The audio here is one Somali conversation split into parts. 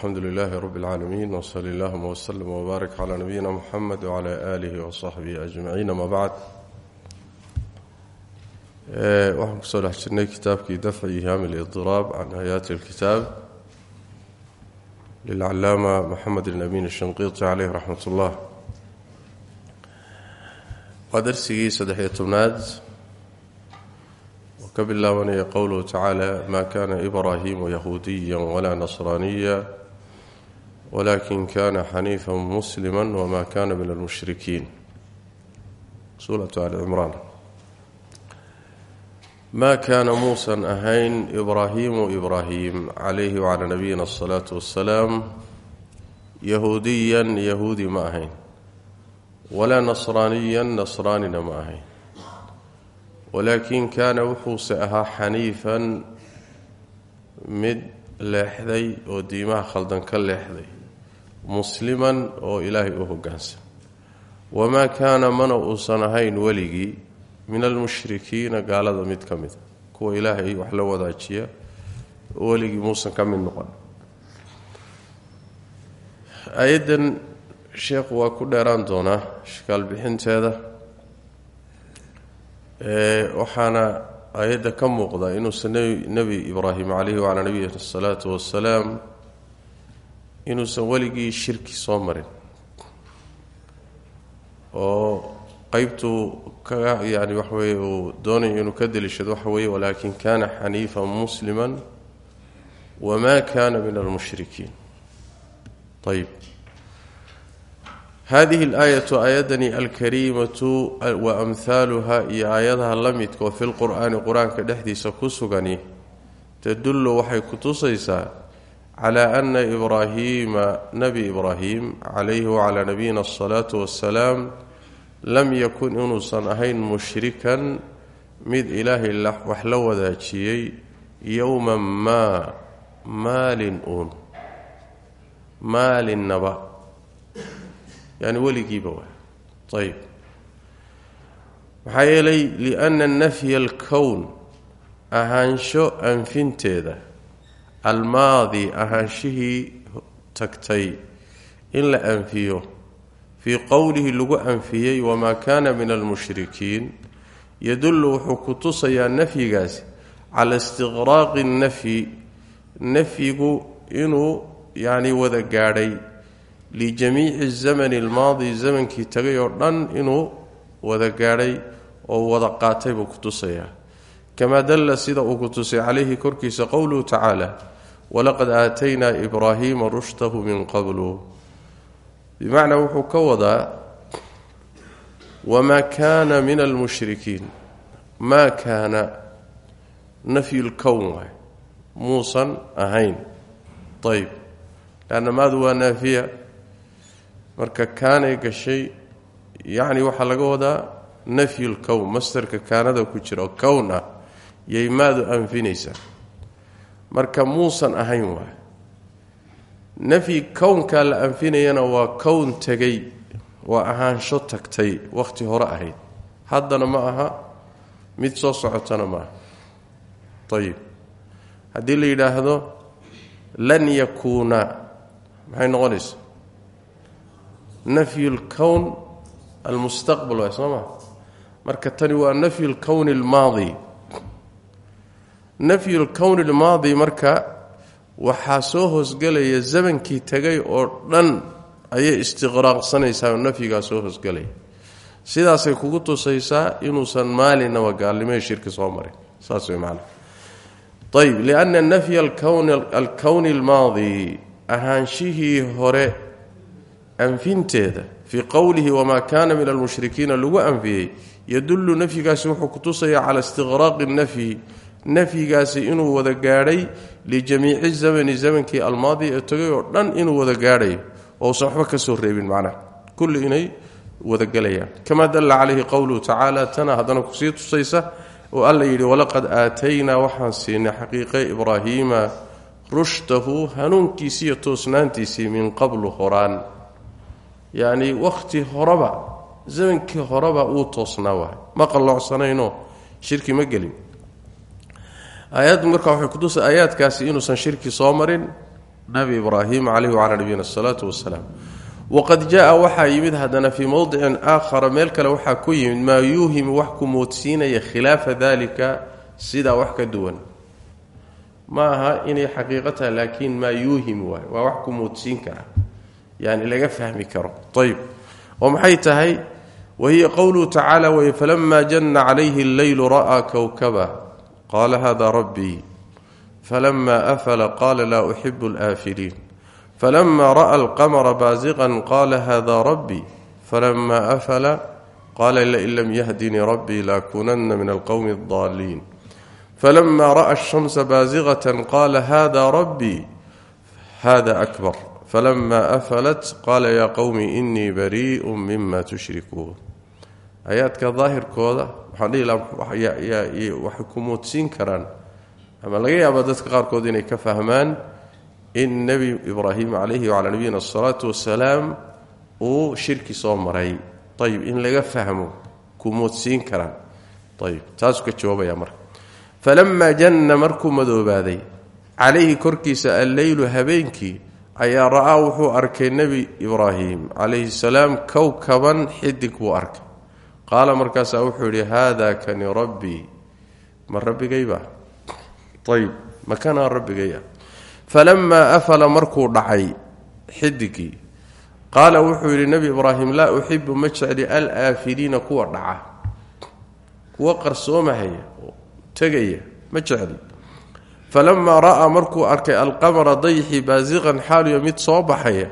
alxamdu lilaahi rab اlcaalamiin wsali allahuma wslm wbaarak cla nabiyina muxamed wcla aalihi wasaxbihi ajmaciin ama bacd waxaan kusoo dhex jirnay kitaabkii dafci ihaami اlidiraab can aayaati اlkitaab lilcalaama moxamed bn amin shanqiiti caleyh raxmat ullah waa darsigii saddex-iyo tobnaad oo ka bilaabanaya qowluhu tacaala ma kana ibraahimu yahuudiya walaa nasraaniya wlakin kana xaniifa muslima wma kana min almushrikiin suuratu ali cimraan ma kaana muusan ahayn ibraahimu ibraahim calayhi wacalaa nabiyina asalaatu wassalaam yahuudiyan yahuudi ma ahayn walaa nasraaniyan nasraanina ma ahayn walaakin kaana wuxuuse ahaa xaniifan mid leexday oo diimaha khaldan ka leexday musliman oo ilaahay u hogaansan. Wamaa kaana mana uusan ahayn weligii min almushrikiina gaalada mid ka mida kuwa ilaahay wax la wadaajiya weligii muusan ka mid noqon. Aayaddan sheekhu waa ku dheeraan doonaa ishkaal bixinteeda waxaana aayadda ka muuqda inuusan nebi ibraahim caleyhi wacalaa nabiyina asalaatu wassalaam inuusan weligii shirki soo marin. Oo qeybtuu kaga yani waxa weye uu doonayo inuu ka deliishado waxa weeye walaakin kana xaniifan muslima wama kana min almushrikiin. Ayb hadihi اlaayatu aayadani alkariimatu wa amhaaluha iyo aayadaha la midka oo fi lqur'aani qur'aanka dhexdiisa ku sugani tadullu waxay ku clى ana ibraahiima nabi ibraahim calayhi wacalaa nabiyina asalaatu wassalaam lam yakun inuusan ahayn mushrikan mid ilaahay wax la wadaajiyey yowma maa maalin uun maalinnaba yani weligiiba waa ayb maxaa yeelay liana nafya alkown ahaansho anfinteeda almaadi ahaanshihii tagtay in la anfiyo. Fii qowlihi lagu anfiyey wamaa kaana min almushrikiin. Yadullu wuxuu ku tusayaa nafyigaasi cala istiqraaqi nafyi. Nafyigu inuu yacni wada gaadhay lijamiici zamani almaadi zamankii tagay oo dhan inuu wada gaadhay oo wada qaatay buu ku tusayaa. Kamaa dalla sida uu ku tusay calayhi korkiisa qowluhu tacaala walaqad aataynaa ibraahiima rushdahu min qablu. Bimacnaa wuxuu ka wadaa wamaa kaana min almushrikiin. Maa kaana nafyu lkown waay muusan ahayn. Ayb leanna maadu waa naafiya. Marka kaanay gashay yacni waxaa laga wadaa nafyu lkown mastarka kaanada ku jira oo kown ah yay marka muusan ahayn waay. Nafyi kownkaa la anfinayana waa kown tegay waa ahaansho tagtay wakhti hore ahayd. Haddana ma aha mid soo socotana ma aha. Ayib haddii la yidhaahdo lan yakuuna maxay noqonaysa nafyu lkown almustaqbal waay soo maa marka tani waa nafyu lkowni almaadi nafyu lkowni almaadi marka waxaa soo hoosgelaya zamankii tegay oo dhan ayay istiqraaqsanaysaa oo nafyigaa soo hoosgelaya sidaasay kugu tusaysaa inuusan maalinaba gaalnimada shirki soo marin. Saas way macana ayb lianna nafya alkowni almaadi ahaanshihii hore anfinteeda fii qowlihi wamaa kaana min almushrikiina lagu anfiyey yadullu nafyigaasi wuxuu ku tusayaa cala istiqraaqi nafyi nafyigaasi inuu wada gaadhay lijamiici zamani zamankii almaadi ee tagay oo dhan inuu wada gaadhayo ousan waxba ka soo reebin macnaha kulli inay wada gelayaan kamaa dalla calayhi qowluhu tacaala tana haddana ku sii tusaysa oo alla yidhi walaqad aataynaa waxaan siinay xaqiiqe ibraahiima rushdahu hanuunkiisii iyo toosnaantiisii min qablu horaan. Yacnii wakhti horeba zamankii horeba uu toosnaa waay. Ma qalloocsanayno shirki ma gelin aayaddu marka waxay kutusa aayaadkaasi inuusan shirki soo marin nabi ibraahim calayhi wacalaa nabiyina asalaatu wasalaam waqad jaa waxaa yimid haddana fii mowdicin aakhara meel kale waxaa ku yimid maa yuuhimu wax ku moodsiinaya khilaafa dalika sidaa wax ka duwan. Ma aha inay xaqiiqo laakiin maa yuuhim waay waa wax ku moodsiin kara yani laga fahmi karo. Ayb oo maxay tahay? Wahiya qowluhu tacaala wey falama janna calayhi alleylu ra'aa kowkaba qaala hada rabbii falama afala qaala laa uxibu alaafiliin falama ra'a alqamara baasiqan qaala hada rabbii falama afala qaala lain lam yahdinii rabbii laakunana min alqowmi addaaliin falama ra'a ashamsa baasiqatan qaala hada rabbii hada akbar falama afalat qaala yaa qowmi inii barii'u mima tushrikuun aayaadka daahirkooda waxaan dhihi lahaa waxay ku moodsiin karaan. Ama laga yaaba dadka qaarkood inay ka fahmaan in nebi ibraahim calayhi wacalaa nabiyina asalaatu wasalaam uu shirki soo maray. Ayib in laga fahmo ku moodsiin karaan. Ayib taasuu ka jawaabaya marka. Falamaa janna markuu madoobaaday calayhi korkiisa alleylu habeenkii ayaa ra'aa wuxuu arkay nebi ibraahim calayhi salaam kowkaban xidig buu arkay qaala markaasaa wuxuu yidhi haada kani rabbii ma rabbigayba? Ayib makanaa rabbigaya? Falamaa afala markuu dhacay xidigii qaala wuxuu yidhi nebi ibraahim laa uxibu ma jecli alaafiliina kuwa dhaca kuwa qarsoomahaya oo tegaya ma jecli. Falamaa ra'aa markuu arkay alqamara dayxi baasiqan xaaliyo mid soo baxaya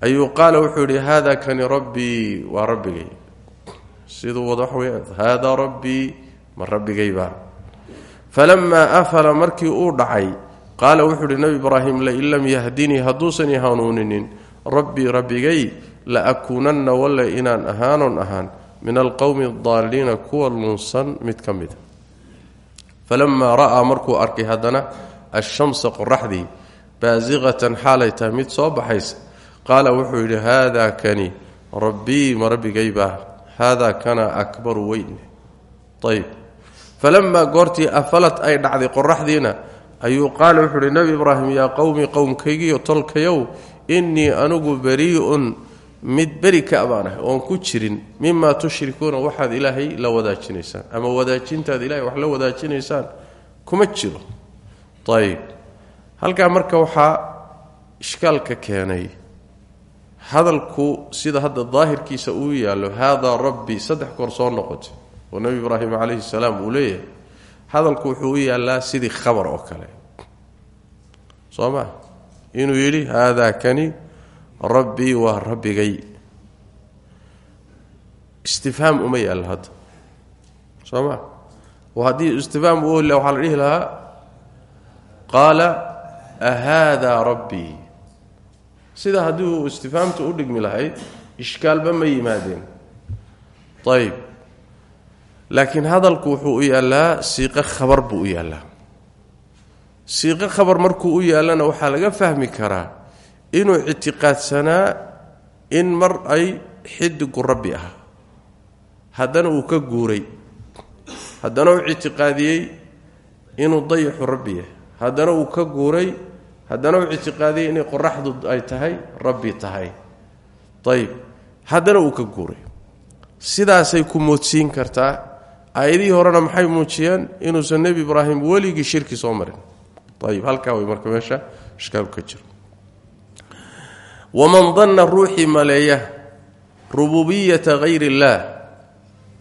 ayuu qaala wuxuu yidhi haada kani rabbii waa rabbigay siduu wada wax wey haadaa rabbii ma rabbigayba. Falamaa afala markii uu dhacay qaala wuxuu uhi nebi ibraahim lain lam yahdinii hadduusan i hanuuninin rabbii rabbigay la akuunanna walle inaan ahaanon ahaan min alqowmi adaalliina kuwa lunsan mid ka mida falamaa ra'aa markuu arkay haddana ashamsa qoraxdii baasiqatan xaalay tahay mid soo baxaysa. Qaala wuxuu yidhi haadaa kani rabbii ma rabbigaybaa haadaa kana akbaru weyn ayb falamaa goortii afalad ay dhacday qoraxdiina ayuu qaala wuxuu uhi nebi ibraahim yaa qowmi qowmkaygiiyo tolkayow innii anugu barii'un mid beri ka baan ah oon ku jirin mimaa tushrikuuna waxaad ilaahay la wadaajinaysaan ama wadaajintaad ilahay wax la wadaajinaysaan kuma jiro ayb halkaa marka waxaa ishkaalka keenay hadalku sida hadda daahirkiisa uu yaallo haadaa rabbi saddex koor soo noqotay oo nebi ibraahim calayhi salaam uu leeyahay hadalku wuxuu u yaallaa sidii khabar oo kale. Soo ma inuu yidhi haadaa kani rabbii waa rabbigay. Istifhaam uma yaallo hadda. Soo ma haddii istifhaam uu waxaa la dhihi lahaa qaala ahaadaa rabbii sida haddii uu istifhaamta u dhigmi lahayd ishkaalba ma yimaadeen. Ayb laakiin hadalku wuxuu u yaallaa siiqo khabar buu u yaallaa. Siiqo khabar markuu u yaallana waxaa laga fahmi karaa inuu ictiqaadsanaa in mar ay xidigu rabbi ah haddana uu ka guuray. Haddana uu ictiqaadiyey inuu dayaxu rabbi yahay. Haddana uu ka guuray haddana uu ictiqaadiyey inay qoraxdu ay tahay rabbi tahay. Ayb haddana uu ka guuray. Sidaasay ku moodsiin kartaa. Aayadihii horena maxay muujiyeen? Inuusan nebi ibraahim weligii shirki soo marin. Ayib halkaa way marka meesha ishkaalku ka jiro. Waman danna ruuxii maleeya rububiyata hayr illaah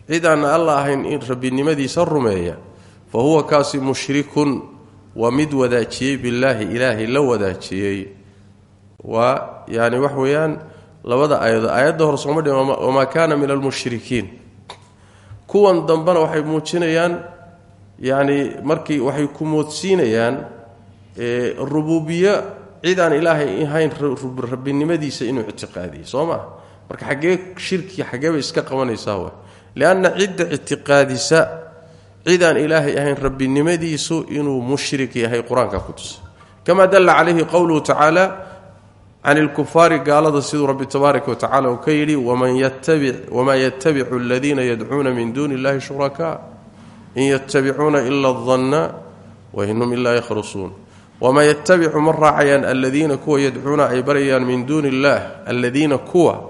cid aan alla ahayn in rabbinimadiisa rumeeya fa huwa kaasi mushrikun waa mid wadaajiyey billaahi ilaahay la wadaajiyey. Waa yani wax weeyaan labada aayadood aayadda hore sooma dhi wamaa kaana min almushrikiin. Kuwan dambena waxay muujinayaan yani markii waxay ku moodsiinayaan rububiyo cid aan ilaahay ahayn rabbinimadiisa inuu ictiqaadiyey. Soo maa marka xaggee shirki xaggeebay iska qabanaysaa wa cid aan ilaahay ahayn rabbinimadiisu inuu mushrik yahay qur'aanka ku tusa. Kamaa dalla calayhi qowluhu tacaala can ilkufaari gaalada siduu rabbi tabaaraka watacala uu ka yidhi wamaa yatabicu aladiina yadcuuna min duuni illahi shurakaa in yatabicuuna ila danna wainhum ilaa yakhrusuun. Wamaa yatabicu ma raacayaan aladiina kuwa yadcuuna ay baryayaan min duuni illaah aladiina kuwa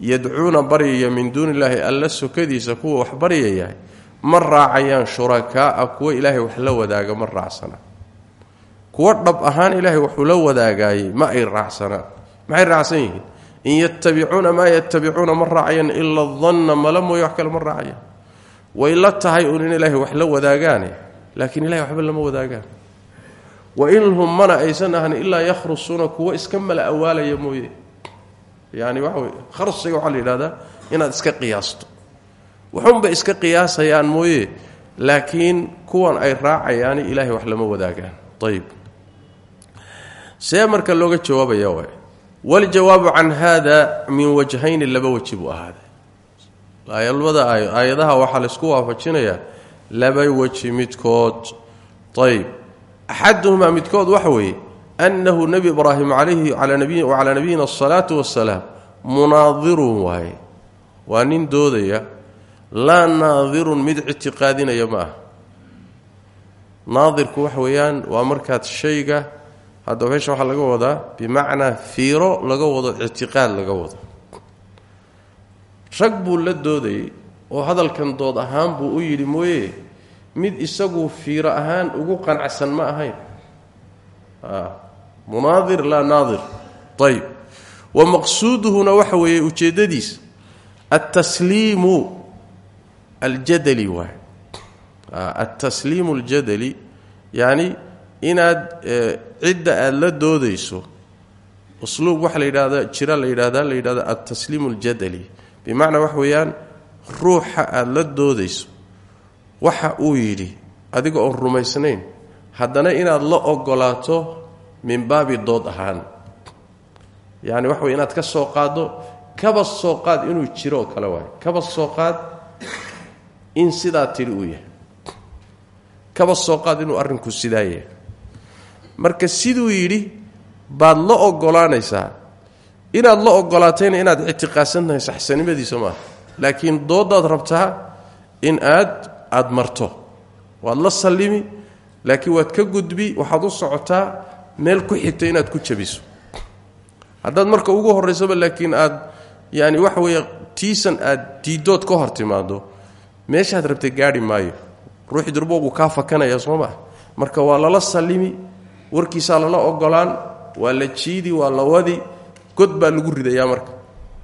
yadcuuna baryaya min duuni illaahi alla sokadiisa kuwa wax baryaya ma raacayaan shurakaaa kuwa ilaahay wax la wadaaga ma raacsana. Kuwa dhab ahaan ilaahay waxuu la wadaagaayey ma ay raacsanaan maxay raacsan in yatabicuuna maa yatabicuuna ma raacayaan ila danna mala mooye wax kale ma raacayaan. Way tahay uun in ilaahay wax la wadaagaane laakiin ilahay waxba lama wadaagaan. Wa in hum mana aysan ahan ilaa yakhrusuuna kuwa iska mala awaalaya mooye. Yani waxa wey kharsiga waxaa la inaad iska qiyaasto waxunbay iska qiyaasayaan mooye laakiin kuwan ay raacayaani ilaahay wax lama wadaagaan. Ayb see marka looga jawaabaya waay. Waljawaabu can hada min wajhayni laba weji buu ahaaday. Labada aayadaha waxaa laysku waafajinayaa laba weji midkood. Ayb axaduhumaa midkood waxa weeye annahu nebi ibraahim calayhi wacalaa nabiyina asalaatu wasalaam munaadirun waaye. Waa nin doodaya laa naadirun mid ictiqaadinaya ma ah naadirku waxa weeyaan waa markaad shayga hadda meesha waxaa laga wadaa bimacnaa fiiro laga wado ictiqaad laga wado. Rag buu la doodayay oo hadalkan dood ahaan buu u yidhi mooye mid isagu fiiro ahaan ugu qanacsan ma ahayn. Munaadir laa naadir. Ayb wa maqsuuduhuna waxa weeye ujeeddadiisa altasliimu aljadali waay. Altasliimu aljadali yacni inaad cidda aada la doodayso usluub waxa la yidhahda jira la yidhahda la yidhahda altasliimu aljadali. Bimacnaa waxa weeyaan ruuxa aada la doodayso waxa uu yidhi adiga oon rumaysnayn haddana inaad la ogolaato min baabi dood ahaan. Yacni waxa wey inaad ka soo qaaddo kaba soo qaad inuu jiro oo kale waayo kaba soo qaad in sidaa tidhi uu yahay. Kaba soo qaad inuu arrinku sidaa yahay. Marka siduu yidhi baad la ogolaanaysaa inaad la ogolaatayna inaad ictiqaadsan tahay saxsanimadiisa maaha laakiin dooddaad rabtaa in aad aada marto. Waad la sallimi laakiin waad ka gudbi waxaad u socotaa meel ku xigta inaad ku jabiso. Haddaad marka ugu horraysaba laakiin aad yaani waxa weeye tiisan aad diidood ka hor timaado meeshaad rabtay gaadhi maayo. Ruuxii durbo buu kaa fakanaya soo maa marka waa lala sallimi warkiisaa lala ogolaan waa la jiidi waa la wadi god baa lagu ridayaa marka.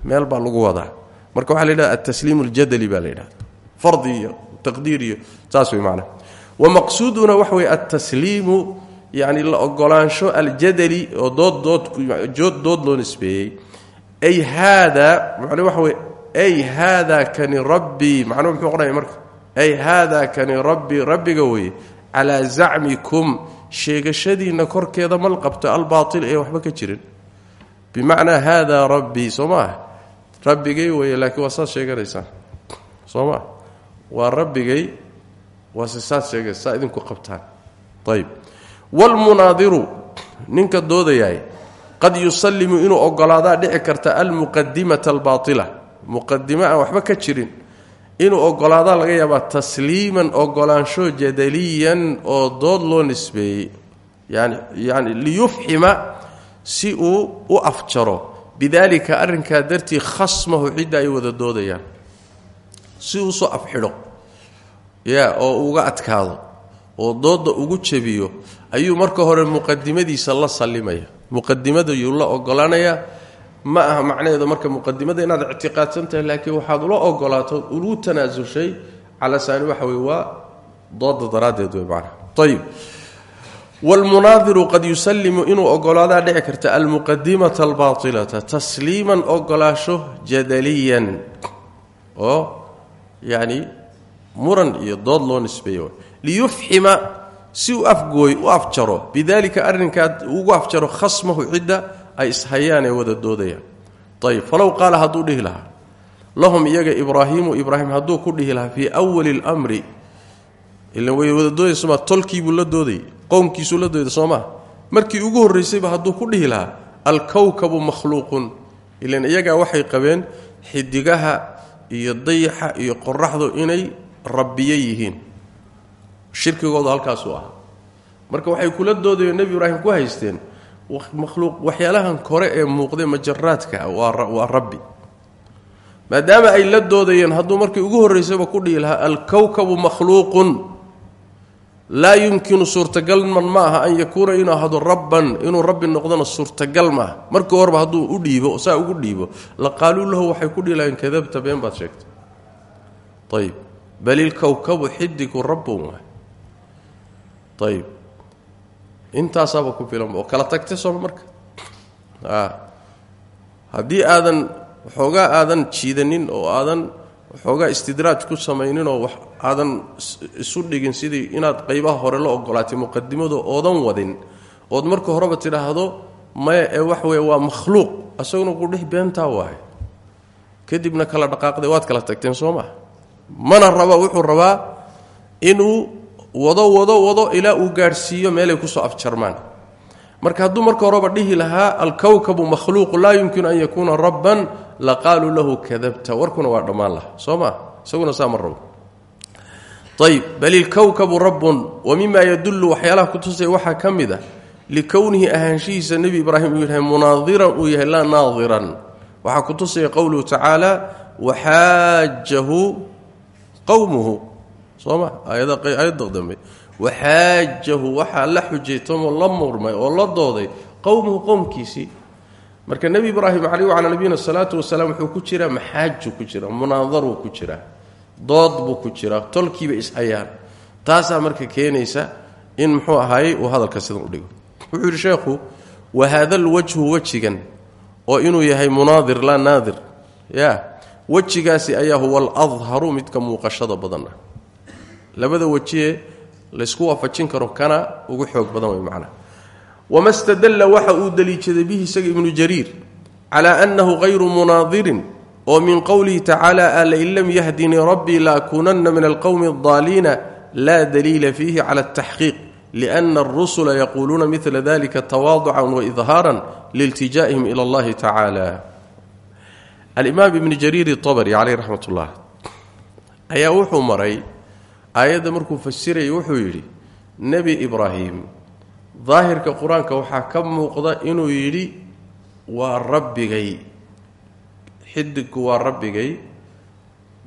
Meel baa lagu wadaa. Marka waxaa la yidhahda altasliimu aljadali baa la yidhahda fardi iyo taqdiir iyo saas wey macnaha wa maqsuuduna waxa weye altasliimu yacni la ogolaansho aljadali oo dood dood dood loo nisbeeyey ay haada weye ay haada kani rabbii macnuhu muxuu qodhaya marka ay haada kani rabbii rabbiga weye calaa zacmikum sheegashadiinna korkeeda mal qabto albaatil ee waxba ka jirin. Bimacnaa haada rabbii soo ma ah? Rabbigay weye laakiin waa saad sheeganaysaan soo maa waa rabbigay waase saad sheegaysa saa idinku qabtaan. Ayb wlmunaadiru ninka doodayaay qad yusallimu inuu ogolaadaa dhici karta almuqadimata albaaila muqadimo aan waxba ka jirin. Inuu ogolaadaa laga yaabaa tasliiman ogolaansho jadaliyan oo dood loo nisbeeyey. Yani yani liyufxima si uu u afjaro. Bidalika arrinkaa dartii khasmahu cidda ay wada doodayaan. Si uu soo afxidho ya oo uga adkaado. Oo dooda ugu jabiyo ayuu marka hore muqadimadiisa la sallimaya. Muqadimada yuu la ogolaanayaa ma aha macnaheedu marka muqadimada inaad ictiqaadsan tahay laakiin waxaad ula ogolaato ulu tanaasushay cala saani waxa wey waa dooda daraaddeed wey macnaha. Ayib wlmunaadiru qad yusallimu inuu ogolaadaa dhici karta almuqadimata albaailata tasliiman ogolaasho jadaliyan oo yacni muran iyo dood loo nisbeeyo. Liyufxima si uu afgooy u afjaro. Bidalika arrinkaa ugu afjaro khasmahu cidda ay ishayaan ee wada doodayaan. Ayib falow qaala hadduu dhihi lahaa lahum iyaga ibraahiimu ibraahim hadduu ku dhihi lahaa fii wali lmri ilan way wada doodaysomaa tolkiibuu la doodayay qowmkiisuu la dooday soo maa markii ugu horraysayba hadduu ku dhihi lahaa alkowkabu makhluuqun ilan iyagaa waxay qabeen xidigaha iyo dayaxa iyo qoraxdu inay rabbiye yihiin. Shirkigoodu halkaasuu ahaa. Marka waxay kula doodayo nebi ibraahim ku haysteen makhluuq waxyaalahan kore ee muuqday majaraadka waa rabbi. Maadaama ay la doodayeen hadduu markii ugu horraysaba ku dhihi lahaa alkowkabu makhluuqun. Laa yumkinu suurtagalman ma aha an yakuuna inuu ahado rabban inuu rabbi noqdona suurtagal maaha markii horeba hadduu u dhiibo saa ugu dhiibo la qaaluu lahu waxay ku dhihi laheen kadabta been baad sheegtay. Ayib bal ilkowkabu xidigu rabbun waay. Ayib intaasaaba ku filanba oo kala tagtay sooma marka. Haddii aadan waxoogaa aadan jiidanin oo aadan waxoogaa istidraaj ku samaynin oo wax aadan isu dhigin sidii inaad qaybaha hore la ogolaatay muqadimadu oodan wadin ood marka horeba tidhaahdo maya ee wax weeye waa makhluuq asaguna qudhix beentaa waaye. Kadibna kala dhaqaaqday waad kala tagteen soo maa mana raba wuxuu rabaa inuu wado wado wado ilaa uu gaadhsiiyo meelay ku soo afjarmaan. Marka hadduu marka horeba dhihi lahaa alkowkabu makhluuqu laa yumkinu an yakuuna rabban la qaaluu lahu kadabta. Warkuna waa dhammaan laha soo isaguna saa ma rabo. Ayb bal ilkowkabu rabbun wa mima yadullu waxyaalaha kutusaya waxaa ka mid a likownihi ahaanshihiisa nebi ibraahim uu yahay munaadiran uu yahay laa naadiran waxaa kutusaya qowluhu tacaala waxaajahu qowmuhu soo ma aayadda dambe waxaajahu waxaa la xujaytamoo la murmay oo la dooday qowmuhu qowmkiisii. Marka nebi ibraahim caleyh wacalaa nabiyina salaatu wasalaam wuxuu ku jiraa maxaaju ku jira munaadaruu ku jiraa dood buu ku jiraa tolkiiba ishayaan taasaa marka keenaysa in muxuu ahaayey uu hadalka sidan u dhigo. Wuxuu yidhi sheekhu wa haada alwajhu wejigan oo inuu yahay munaadir laa naadir. Ya wejigaasi ayaa huwa aladharu midka muuqashada badan labada wejie laysku waafajin karo kana ugu xoog badan way macnaha wama stadalla waxa uu daliishaday bihi isaga ibnu jariir calaa annahu hayru munaadirin oo min qowlihi tacaala alain lam yahdinii rabbii laakuunanna min alqowmi addaaliina laa daliila fiihi cala altaxqiiq liana alrusula yaquuluuna midla dalika tawaaducan waidhaaran liiltijaa'ihim ila allahi tacaala alimaam ibni jariir abri caleyh raxmat ullah ayaa wuxuu maray aayadda markuu fasirayay wuxuu yidhi nebi ibraahim daahirka qur'aanka waxaa ka muuqda inuu yidhi waa rabbigay xidigku waa rabbigay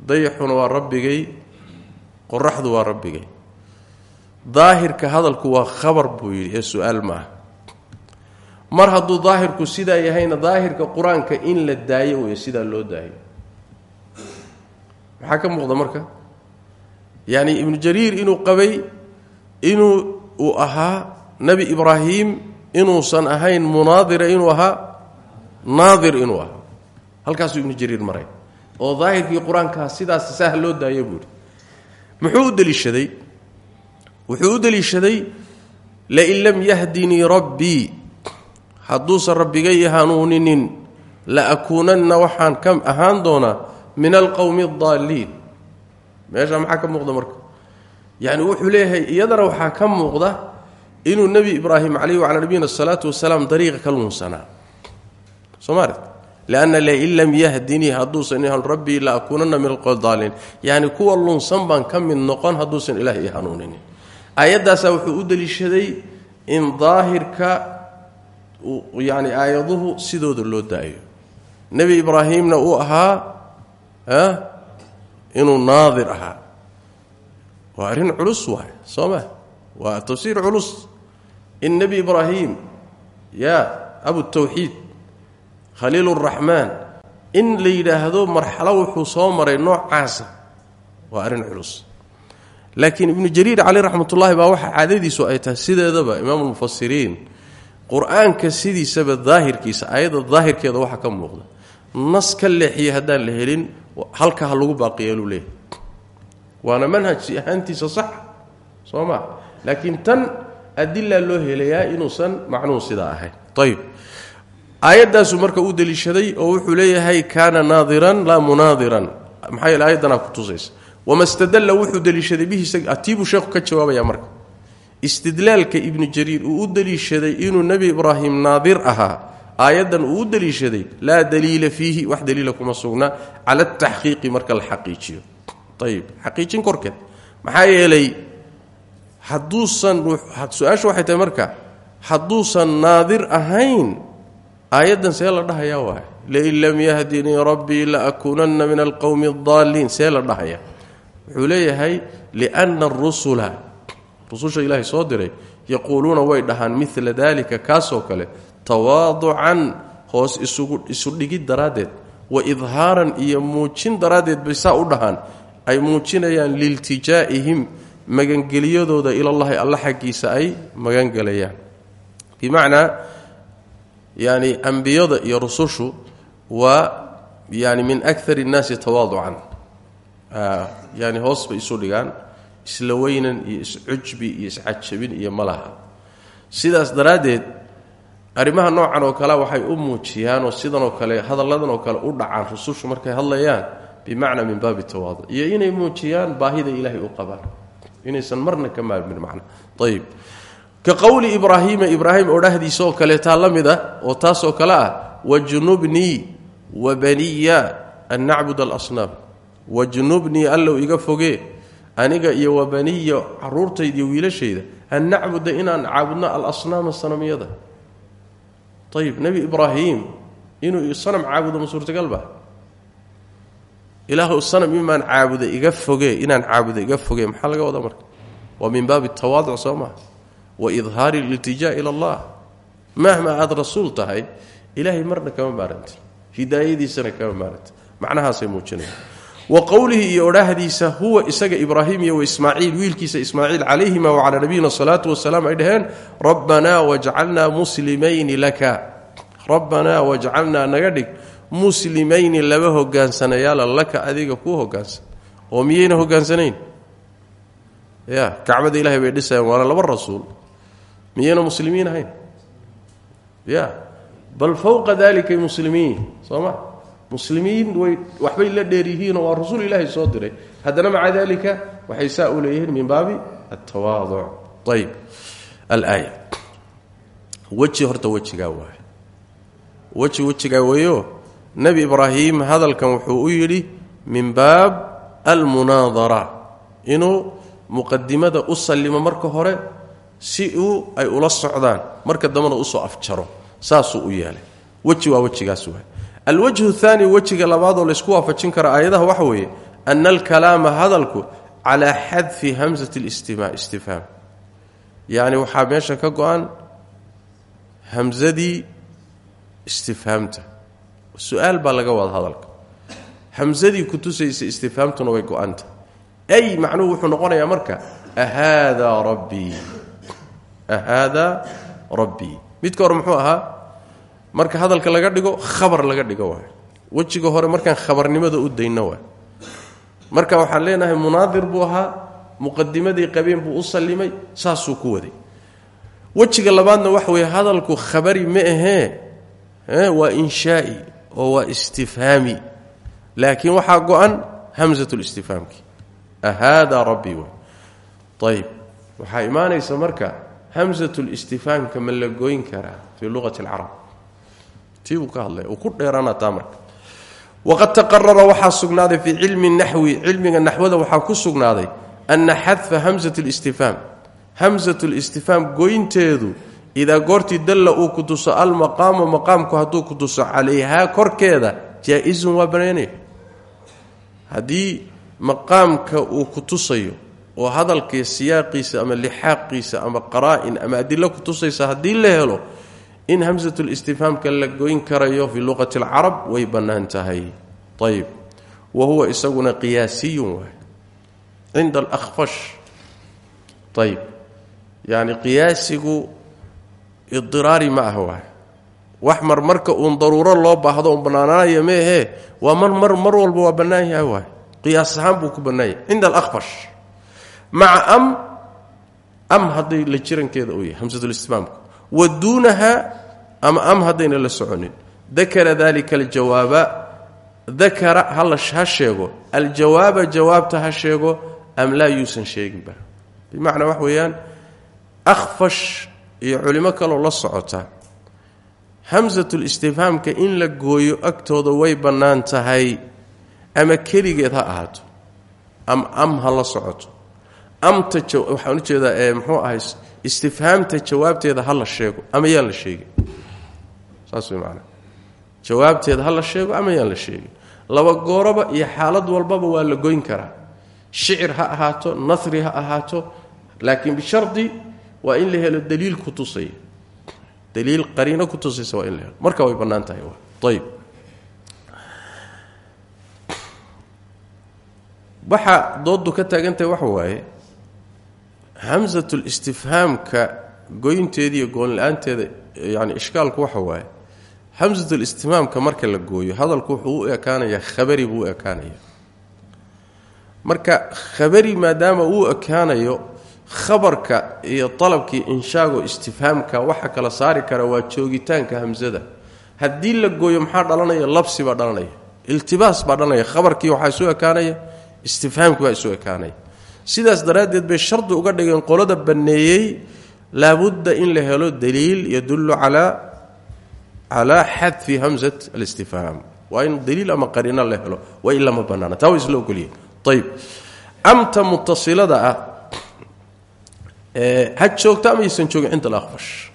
dayaxuna waa rabbigay qoraxdu waa rabbigay. Daahirka hadalku waa khabar buu yidhi ee su'aal maaha mar hadduu daahirku sidaa yahayna daahirka qur'aanka in la daayo wey sidaa loo daayo. Maxaa ka muuqda marka yacni ibnu jariir inuu qabay inuu uu ahaa nebi ibraahim inuusan ahayn munaadira inuu ahaa naadir inuu ahaa. Halkaasuu ibnu jariir maray. Oo daahirkii qur'aankaa sidaas saah loo daayo buu yidhi. Muxuu u deliishaday? Wuxuu u deliishaday lain lam yahdinii rabbii hadduusan rabbigay hanuuninin la akuunanna waxaan ka ahaan doonaa min alqowmi addaaliin meesha maxaa ka muuqda marka? Yacni wuxuu leeyahay iyadana waxaa ka muuqda inuu nebi ibraahim caleyh wacalaa nabiyina asalaatu wasalaam dariiqa ka luunsanaa. Soo ma aragt lianna lain lam yahdinii hadduusan rabbii la akuunanna min alqowmi daaliin yacni kuwa lunsan baan ka mid noqon hadduusan ilaah ii hanuuninin aayaddaasaa wuxuu u deliishaday in daahirka yani aayaduhu sidooda loo daayo. Nebi ibraahimna uu ahaa inuu naadir ahaa. Waa arrin culus waay soo ma? Waa tafsiir culus. In nebi ibraahim ya abutawxiid khaliil اraxmaan in la yidhaahdo marxalo wuxuu soo maray noocaasa waa arrin culus. Laakiin ibnu jariir caleyh raxmat ullahi baa waxa caadadiisu ay tahay sideedaba imaam lmufasiriin qur'aanka sidiisaba daahirkiisa ayadda daahirkeeda waxaa ka muuqda. Nas ka leexiya haddaan la helin halka ha lagu baaqiyeelu leeyahy waana manhajsi ahaantiisa sax soo ma? Laakiin tan adilaa loo helayaa inuusan macnuhu sidaa ahayn. Ayib aayaddaasuu marka u deliishaday oo wuxuu leeyahay kaana naadiran laa munaadiran. Maxaa yeele aayaddanaa ku tusaysa. Wama stadalla wuxuu deliishaday bihi atiibuu sheekhu ka jawaabaya marka. Istidlaalka ibnu jariir uu u deliishaday inuu nebi ibraahim naadir ahaa aayaddan uu u deliishaday laa daliila fiihi wax daliila kuma sugna cala ataxqiiqi marka la xaqiijiyo. Ayib xaqiijin korkeed. Maxaa yeelay hadduusan su'aashu waxay tahay marka hadduusan naadir ahayn aayaddan see la dhahayaa waay. Lain lam yahdinii rabbii la akuunanna min alqowmi adaalliin see la dhahaya. Wuxuu leeyahay lianna arusula rususha ilaahay soo diray yaquuluuna way dhahaan midla daalika kaasoo kale tawaaducan hoos isu dhigid daraaddeed. Wa idhaaran iyo muujin daraaddeed bay saa u dhahaan. Ay muujinayaan liiltijaa'ihim magangeliyadooda ilallahi alla xaggiisa ay magangelayaan. Bimacnaa yani ambiyada iyo rusushu waa yani min akar اnnaasi tawaaducan. Yani hoos bay isu dhigaan isla weynan iyo iscujbi iyo iscajabin iyo malaha sidaas daraaddeed arrimaha noocan oo kale waxay u muujiyaan oo sidan oo kale hadalladan oo kale u dhacaan rusushu markay hadlayaan bimacnaa min baabi tawaaduc iyo inay muujiyaan baahida ilaahay u qabaan. Inaysan marna ka maarmin macna. Ayib ka qowli ibraahiima ibraahim oo kaleetaa la mid ah oo taasoo kale ah wajnubnii wa baniya an nacbud alasnaam. Wajnubnii allow iga fogee aniga iyo wa baniya caruurtayda iyo wiilashayda an nacbuda inaan caabudno alasnaama sanamyada ayib nebi ibraahim inuu sanam caabudo ma suurtagalba? Ilaahu sanam imaan caabuda iga foge inaan caabudo iga foge maxaa laga wadaa marka? Waa min baabi tawaaduc soo maa wa idhaari liltijaa ila allah. Mahma aada rasuul tahay ilaahay marna kama maaranta hidaayadiisana kama maaranta macnahaasay muujinaya wa qowlihi iyo odhaahdiisa huwa isaga ibraahim iyo waismaaciil wiilkiisa ismaaciil calayhima wacalaa nabiyina salaatu wasalaam ay dhaheen rabbanaa wajcalnaa muslimayni laka. Rabbanaa wajcalnaa naga dhig muslimayni laba hogaansanayaala laka adiga kuu hogaansan oo miyayna hogaansanayn ya kacbada ilahay bay dhisayaan waana laba rasuul. Miyayna muslimiin ahayn? Ya bal fowqa dalikay muslimiin muslimiin way waxbay la dheer yihiinoo waa rasuul ilaahay soo diray. Haddana maca dalika waxay saa u leeyihiin min baabi altawaaduc ayb alaaya. Weji horta wejigaa waay weji wejigaa weeyo nebi ibraahim hadalkan wuxuu u yidhi min baab almunaadara. Inuu muqadimada u sallimo marka hore si uu ay ula socdaan marka dambena u soo afjaro saasuu u yeelay. Weji waa wejigaas waay alwajhu thaani wejiga labaadoo laysku waafajin kara aayadaha waxa weeye ana alkalaama hadalku calaa xadfi hamsati listifhaam yacni waxaa meesha ka go-an hamsadii istifhaamta su'aal baa laga wada hadalka. Hamsadii ku tusaysa istifhaamtuna way go-anta. Ay macnuhu wuxuu noqonayaa marka ahaadaa rabbii. Ahaadaa rabbii. Midka hore muxuu ahaa marka hadalka laga dhigo khabar laga dhigo waay wejiga hore markaan khabarnimada u dayno waay marka waxaan leenahay munaadir buu ahaa muqadimadii qabeen buu u sallimay saasuu ku waday. Wejiga labaadna waxa weeye hadalku khabari ma ahee waa inshaai oo waa istifhaami. Laakiin waxaa go-an hamsatulistifhaamki ahaadaa rabbii way ayib waxaa imaanaysa marka hamsatulistifhaamka ma la goyn karaa fii luqati alcarab waqad taqarara waxaa sugnaaday fii cilmi naxwi. Cilmiga naxwada waxaa ku sugnaaday ana xadfa hamsat listifhaam hamsat listifhaam goynteedu idaa goortii dalla uu ku tuso almaqaama maqaamku hadduu ku tuso calayhaa korkeeda jaa-izun waa banaanaya haddii maqaamka uu ku tusayo oo hadalkii siyaaqiisa ama lixaaqiisa ama qaraa-in ama adilo ku tusaysa haddii la helo in hamsatulistifhaamka la goyn karayo fii luqati alcarab way bannaan tahay. Ayib wa huwa isaguna qiyaasiyun waay. Cinda alahfash ayib yacni qiyaasigu idiraari ma ah waay. Wax mar marka uun daruuro loo baahdo un bannaanaanaya meehee waa mar mar mar walba waa bannaan yahay waay. Qiyaas ahaan buu ku bannaan yahay. Cinda alahfash maca am am hadday jirankeeda uu yahay hamsatulistifhaamku wa duunaha ama am haddayna la soconin. Dakara dalika aljawaaba dakara ha sheego. Aljawaaba jawaabta ha sheego am laa yuusan sheeginba bimacnaa wax weeyaan akhfash iyo culimo kaloo la socota. Hamsatulistifhaamka in la gooyo agtooda way bannaan tahay ama keligeed ha ahaato. Am am ha la socoto amta waxaan u jeedaa ee muxuu ahay istifhaamta jawaabteeda ha la sheego ama yaan la sheegin. Saas way jawaabteeda ha la sheego ama yaan la sheegin. Laba gooroba iyo xaalad walbaba waa la goyn karaa. Shicir ha ahaato nasri ha ahaato laakiin bishardi waa in la helo daliil ku tusaya. Daliil qariino ku tusaysa waa in la marka way bannaan tahay ayib waxa dooddu ka taagantahay waxa waaye hamsatul istifhaamka goynteeda iyo goonla-aanteeda yani ishkaalku waxa waaye hamsatul istifhaamka marka la gooyo hadalku wuxuu u ekaanayaa khabari buu ekaanaya marka khabari maadaama uu ekaanayo khabarka iyo dalabkii inshaago istifhaamka waxa kala saari kara waa joogitaanka hamsada haddii la gooyo maxaa dhalanaya? Labsi baa dhalanaya. Iltibaas baa dhalanaya. Khabarkii waxaa isu ekaanaya istifhaamkii baa isu ekaanaya sidaas daraaddeed bay shardi uga dhigeen qolada banneeyey laabudda in la helo daliil yadullu calaa calaa xadfi hamsat alistifhaam waa in daliil ama qariino la helo waa in lama bannaana taa way isla ogolyihin amta mutasilada ah ha joogto ama yaysan joogin cinda alaqfash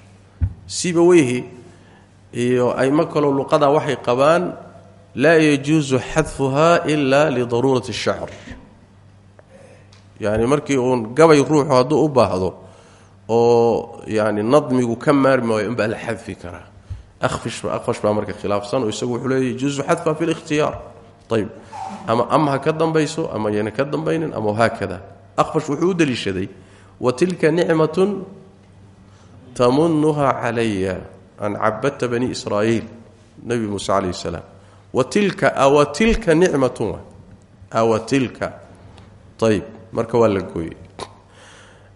siba weyhi iyo aymo kaloo luqada waxay qabaan laa yajuusu xadfuha ila lidaruurati shacr yani markii uun gabay ruuxu hadduu u baahdo oo yani nadmigu ka maarmi waayo inbaa la xadfi karaa. Aqfash baa marka khilaafsan oo isagu wuxuu leeya yajuusu xadfuha fi likhtiyaar ayb ama am ka dambayso ama yana ka dambaynin ama haakada aqfash wuxuu u wa tilka nicmatun tamunuha calaya an cabadta bani israa'iil. Nebi muuse calayhi salaam. Watilka awatilka nicmatun awatilka ayb marka waa la gooyey.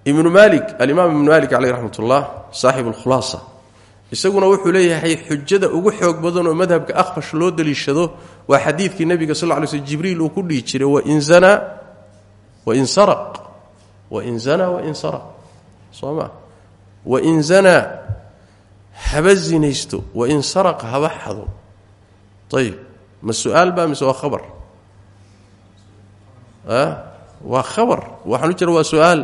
Ibnu maalik alimaam ibnu maalik caleyh raxmat ullah saaxib alkhulaasa isaguna wuxuu leeyahay xujada ugu xoog badan oo madhabka akhfash loo deliishado waa xadiidkii nebiga sal ly slm jibriil uu ku dhihi jiray wain zanaa wain saraq wain zanaa wain saraq. Soo ma? Wain zanaa haba zinaysto wain saraqa haba xado. Ayib ma su'aal mise waa khabar waa khabar. Waxaan u waa su'aal.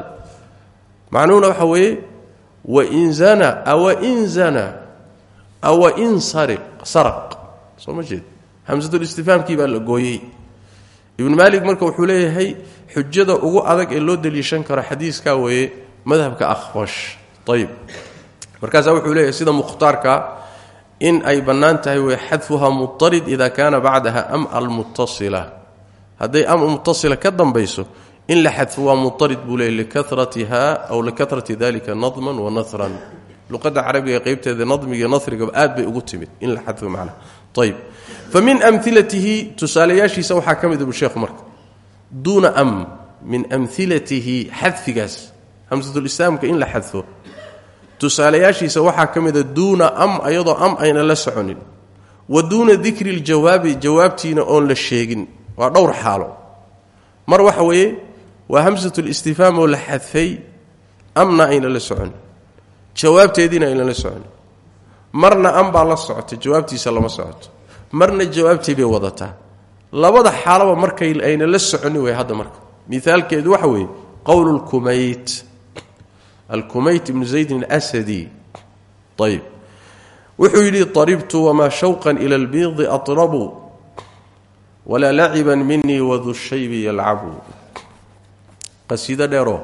Macnuhuna waxa weeye wain zana awain zana awain sari saraq soo ma jeed. Hamsatulistifaamkii baa la gooyey. Ibnu maalik marka wuxuu leeyahay xujada ugu adag ee loo deliishan karo xadiiskaa weeye madhabka akhfash. Ayib markaasaa wuxuu leeyahay sida mukhtaarka in ay bannaan tahay wey xadfuha mutarid ida kaana bacdaha am almutasila hadday am mutasila ka dambayso in la xadfo waa mutarid buu leeyay likaratiha aw likarati dalika nadman wa nahran luqadda carabiga qeybteeda nadmiga nasrigaba aad bay ugu timid in la xadfo macnaha. Ayib fa min amilatihi tusaalayaashiisa waxaa ka mid bu sheekhu marka. Duuna am min amilatihi xadfigaas hamsatulislaamka in la xadfo. Tusaalayaashiisa waxaa ka mida duuna am ayadoo am ayna la soconin. Wa duuna dikri ljawaabi jawaabtiina oon waa hamsatulistifhaam oo la xadfay amna ayna la socon. Jawaabteediina ayna la socon. Marna am baa la socota jawaabtiisa lama socoto. Marna jawaabtii bay wadataa. Labada xaalaba markay ayna la soconin way hadda marka. Miaalkeedu waxa weeye qowl lkumayt alkumayt ibnu zaydin asadi ayb wuxuu yidhi aribtu wamaa shawqan ila lbiidi aطrabu walaa laciban minii wadu yalcabu qasiido dheero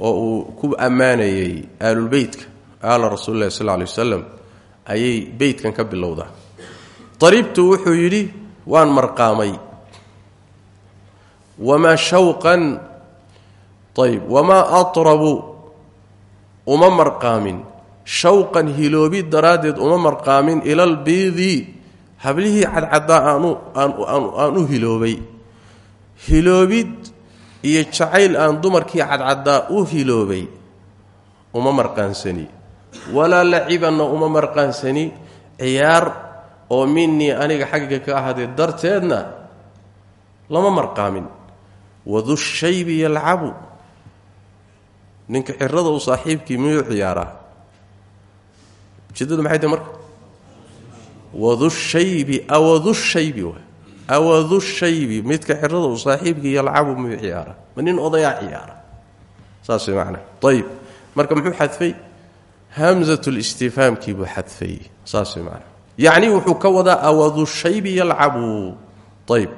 oo uu ku ammaanayay aalulbeytka aala rasuuli lahi sal lay wasalam ayay beytkan ka bilowdaa. Aribtu wuxuu yidhi waan marqaamay. Wamaa shawqan? Ayb wamaa atrabu? Uma marqaamin. Shawqan hiloobi daraaddeed uma marqaamin ila albiidi hablihii cadcaddaa aan u hiloobay. Hiloobid iyo jacayl aan dumarkii cadcaddaa u hiloobay uma marqaansani. Walaa lacibanna uma marqaansani. Ciyaar oo minii aniga xagga ka ahaadee darteedna lama marqaamin. Wadu shaybi yalcabu. Ninka xirada uu saaxiibkii miyuu ciyaaraa? Ujeedadu maxay tahay marka? Wadu shaybi awadu shaybi midka xirada uu saaxiibkii yalcabu miyuu ciyaaraa ma nin ciyaara? Saas macnaa. Ayib marka muxuu xadfay? Hamzatulistifaamkii buu xadfay. Saas macnaa. Yacni wuxuu ka wadaa awadu shaybi yalcabu ayib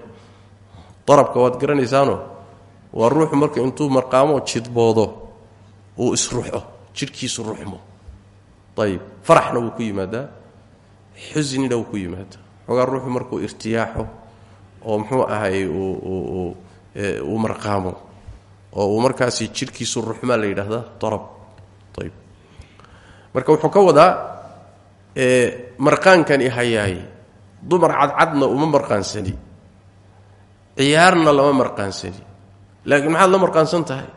darabka waad garanaysaano waa ruuxu marka intuu marqaamo jidboodo uu isruxo jidhkiisu ruxmo ayib faraxna wuu ku yimaadaa. Xusnina wuu ku yimaadaa. Xoogaa ruuxu markuu irtiyaaxo oo muxuu ahay uu marqaamo oo uu markaasi jidhkiisu ruxmaa la yidhaahdaa darab ayib marka wuxuu ka wadaa marqaankani hayaay dumar cadcadna uma marqaansani ciyaarna lama marqaansani laakiin maxaad la marqaansan tahay?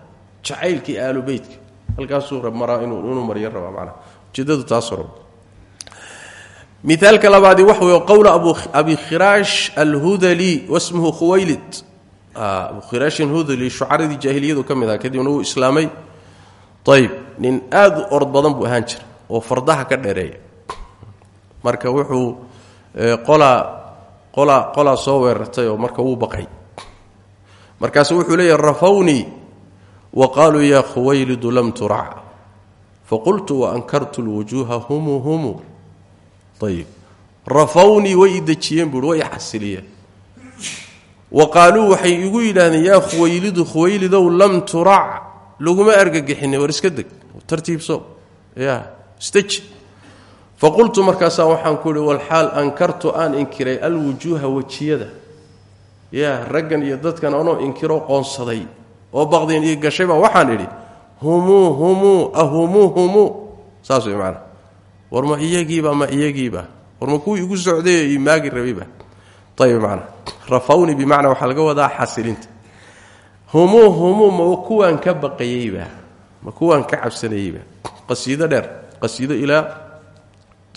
Jacaylkii aalu beytka. Halkaasuu maraa inuu maryo rabaa manaa ujeedadu taasoo rab miaalka labaadi waxa wey qowla abi khiraash alhudali wasmuhu khuwaylid. Abu khiraashin hudali shucaradii jaahiliyadu ka mid aha kadibna wuu islaamay. Ayib nin aad u orod badan buu ahaan jira oo fardaha ka dheereeya. Marka wuxuu qolaa qolaa qolaa soo weerartay oo marka wuu baqay. Markaasu wuxuu leeyahy rafawnii wa qaaluu yaa khuwaylidu lam turac faqultu waankartu lwujuuha humu humu ayib rafawnii way i dejiyeen buui way xasiliyeen wa qaaluu waxay igu yidhaahdeen yaa khuwaylidu khuwaylidow lam turac laguma argagixinay war iska deg tartiibso ya istaji faqultu markaasaa waxaan ku ihi walxaal ankartu aan inkiray alwujuuha wejiyada yaa raggan iyo dadkan anoo inkiro qoonsaday oo baqdeen ii gashaybaa waxaan idhi humuu humuu ahumuu humuu saas war ma iyagiiba ma iyagiiba. War ma igu socday maagi rabayba ayib macnaa rafawni bimacnaa waxaa laga wadaa xasilinta. Humuu humuu ma kuwaan ka baqayeyba? Ma kuwaan ka cabsanayeyba? Qasiido dheer qasiido ilaa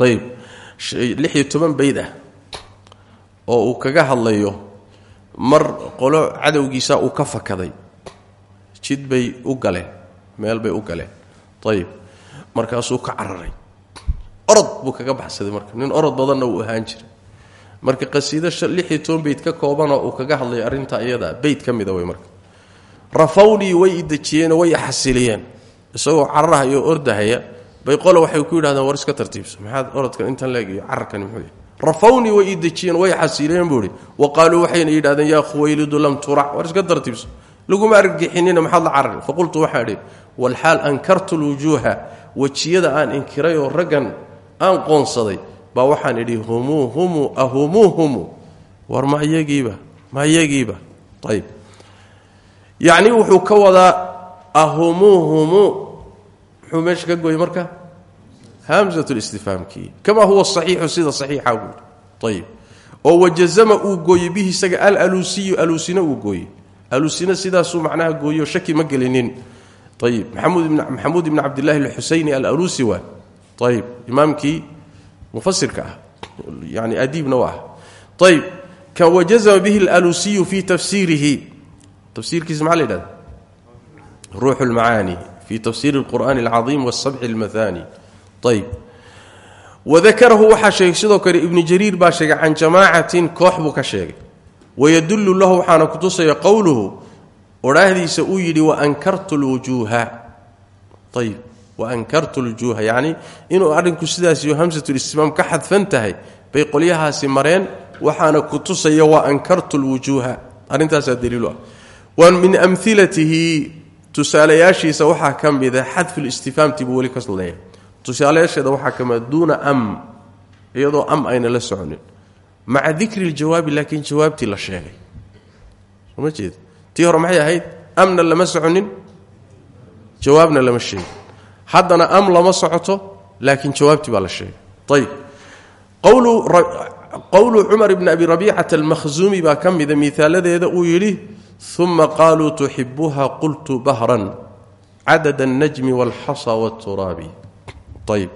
ayib lix iyo toban bayd ah oo uu kaga hadlayo mar qolo cadowgiisa uu ka fakaday. Jid bay u galeen meel bay u galeen. Ayib markaasuu ka cararay orod buu kaga baxsaday marka. Nin orod badanna uu ahaan jiray. Marka qasiido lix iyo toban bayd ka koobanoo uu kaga hadlayo arrintaa iyada bayd ka mida wey marka. Rafawnii way way xasiliyeen. Isagoo cararahaya oo ordahaya bay qole waxay ku yidhahdeen war iska tartiibso. Maxaad orodkan intan leeg iyo muxuu yahay rafawnii way i dejiyeen way xasiiliyeen buu ihi waxayna yidhahdeen yaa khuwaylidu lam turac. War iska tartiibso. Laguma argixinina maxaad la carari? Faqultu waxaa idhi walxaal ankartu lwujuuha wejiyada aan inkiray oo raggan aan qoonsaday baa waxaan idhi humuu humuu ahumuu humuu war ma iyagiiba ma iyagiiba. Ayib yacni wuxuu ka wadaa ahumuu humuu muxuu meesha ka gooyey marka? Hamsatulistifaamkii kamaa huwa saxiixu sida saxiixa buui ayib oo wajazama uu gooyey bihi isaga alaluusiyu aluusina uu gooyey. Aluusina sidaasuu macnaha gooyo shaki ma gelinin. Ayib maxamuud ibn cabdillahi alxusayni alaluusi waa ayib imaamkii mufasirka ah yani adiibna waa ah ayib kan wajazama bihi alaluusiyu fii tafsiirihi tafsiirkiisa maxaa la yidhahda ruuxu lmacaani fi tafsiiri اlqur'ani اlcaiim wاsabci اlmahaani ayb wadakarahu waxaa sheegay sidoo kale ibnu jariir baa sheegay can jamaacatin koox buu ka sheegay wayadullu lahu waxaana kutusaya qowluhu odhaahdiisa uu yidhi waankartu lwujuuha ayb waankartu lwujuuha yacni inuu arrinku sidaasiyo hamsatulistimaam ka xadfan tahay bay qolyahaasi mareen waxaana kutusaya waankartu lwujuuha arrintaasaa daliilu ah. Wa min amilatihi tusaalayaashiisa waxaa ka mida xadfulistifaamti buu weli ka leeyahay tusaalayaasheeda waxaa ka mida duuna am iyadoo am ayna la soconin. Maca dikri ljawaabi laakiin jawaabtii la sheegay. Soma jeed haddana am lama socoto laakiin jawaabtii baa la sheegay. Ayb qowlu cumar ibni abi rabiicata almakhzuumi baa ka mida miaaladeeda uu yidhi uma qaaluu tuxibuha qultu bahran cadad alnajmi walxasa wاturaabi ayb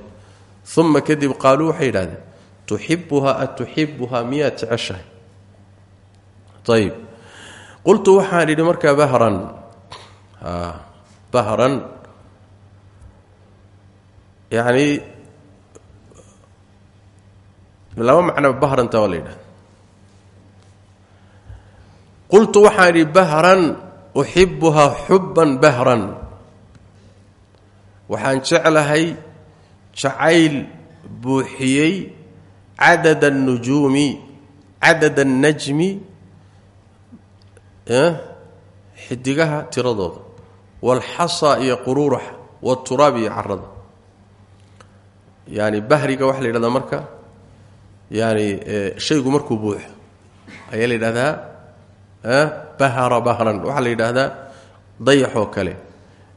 uma kadib qaaluu waxay yidhahdeen tuxibuha atuxibuha miyaad jeceshahay ayb qultu waxaan idhi markaa bahran bahran yacni laba macnaba bahranta waa la qultu waxaan idhi bahran uxibuhaa xubban bahran. Waxaan jeclahay jacayl buuxiyey cadad annujuumi cadad annajmi xidigaha tiradooda. Waalxasa iyo quruuraxa waaturaab iyo carada yaani bahriga waxaa la yidhahdaa marka yaani shaygu markuu buuxo ayaa la yidhahdaa bahara bahran waxaa la yidhaahdaa dayaxoo kale.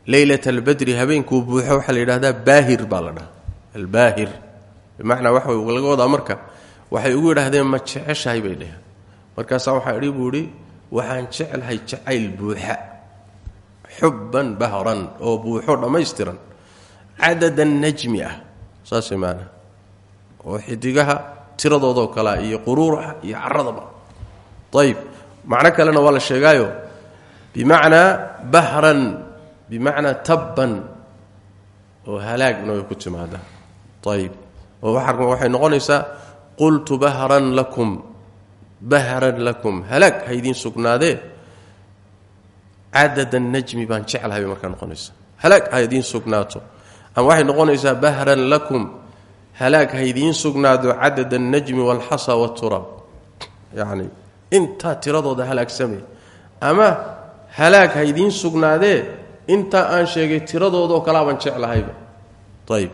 Leylat albadri habeenkuu buuxo waxaa la yidhahdaa baahir baa albaahir. Bimacnaa waxa laga wadaa marka waxay ugu yidhaahdeen ma jeceshahay bay dheheen markaasaa waxaa idhi buu waxaan jeclahay jacayl buuxa xubban bahran oo buuxo dhammaystiran cadada najmi ah saasay maanaa oo xidigaha tiradoodoo kalea iyo quruuraha iyo caradaba ayib macno kalena waa la sheegaayo bimacnaa bahran bimacnaa tabban oo halaagna way ku timaadaa ayib oo waxay noqonaysaa qultu bahran lakum bahran lakum. Halaag ha idiin sugnaadee cadad annajmi baan jeclahay bay markaa noqonaysaa. Halaag ha idiin sugnaato ama waxay noqonaysaa bahran lakum halaag ha idiin sugnaado cadad annajmi waalxasa waaturaab yacni intaa tiradooda halaagsamay ama halaag ha idiin sugnaadee intaa aan sheegay tiradoodoo kalaabaan jeclahayba ayib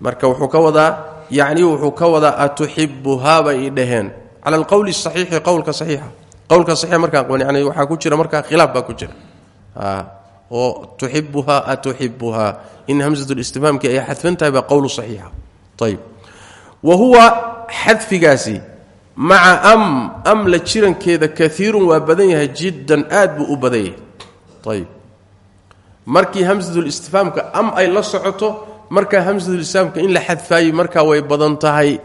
marka wuxuu ka wadaa yacni wuxuu ka wadaa atuxibuhaa bay i dhaheen. Cala alqowli saxiixi qowlka saxiixa. Qowlka saxiixa markaan yani waxaa ku jira markaa khilaaf baa ku jira oo tuxibuhaa atuxibuhaa in hamsatulistifhaamkii ay xadfan tahay baa qowlu saxiixa. Wa huwa xadfigaasi maca am am la jirankeeda kaiirun waa badan yahay jiddan aad buu u badan yahay. Ayib markii hamsatulistifhaamka am ay la socoto markaa hamsatulislaamka in la xadfaayey markaa way badan tahay.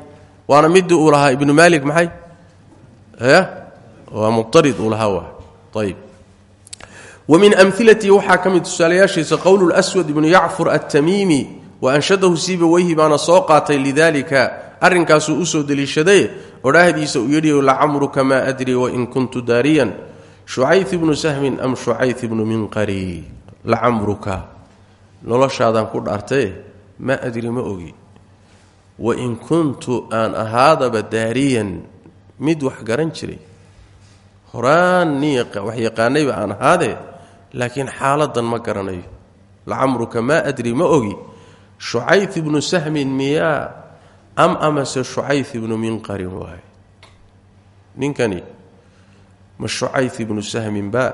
Waana midii uu lahaa ibnu maalik maxay? Waa muarid uu lahaa wa ayib wa min amilatihi waxaa ka mid tusaalayaashiisa qowlu lswad ibnu yacfur altamiimi wa anshadahu siibaweyhi baana soo qaatay lidalika arrinkaasuu u soo deliishaday odhaahdiisa uu yidhi lacamruka maa adri wain kuntu daariyan. Shucay ibnu sahmin am shucay ibnu minqari lacamruka noloshaadaan ku dhaartaye maa adri ma ogi. Wain kuntu aan ahaadaba daariyan mid wax garan jiray horaan nin wax yaqaanayba aan ahaadee laakiin xaaladan ma garanayo. Lacamruka maa adri ma ogi. Shucay ibnu sahmin miyaa? Am amase shucay ibnu minqarin waaye? Ninkani ma shucay ibnu sahmin ba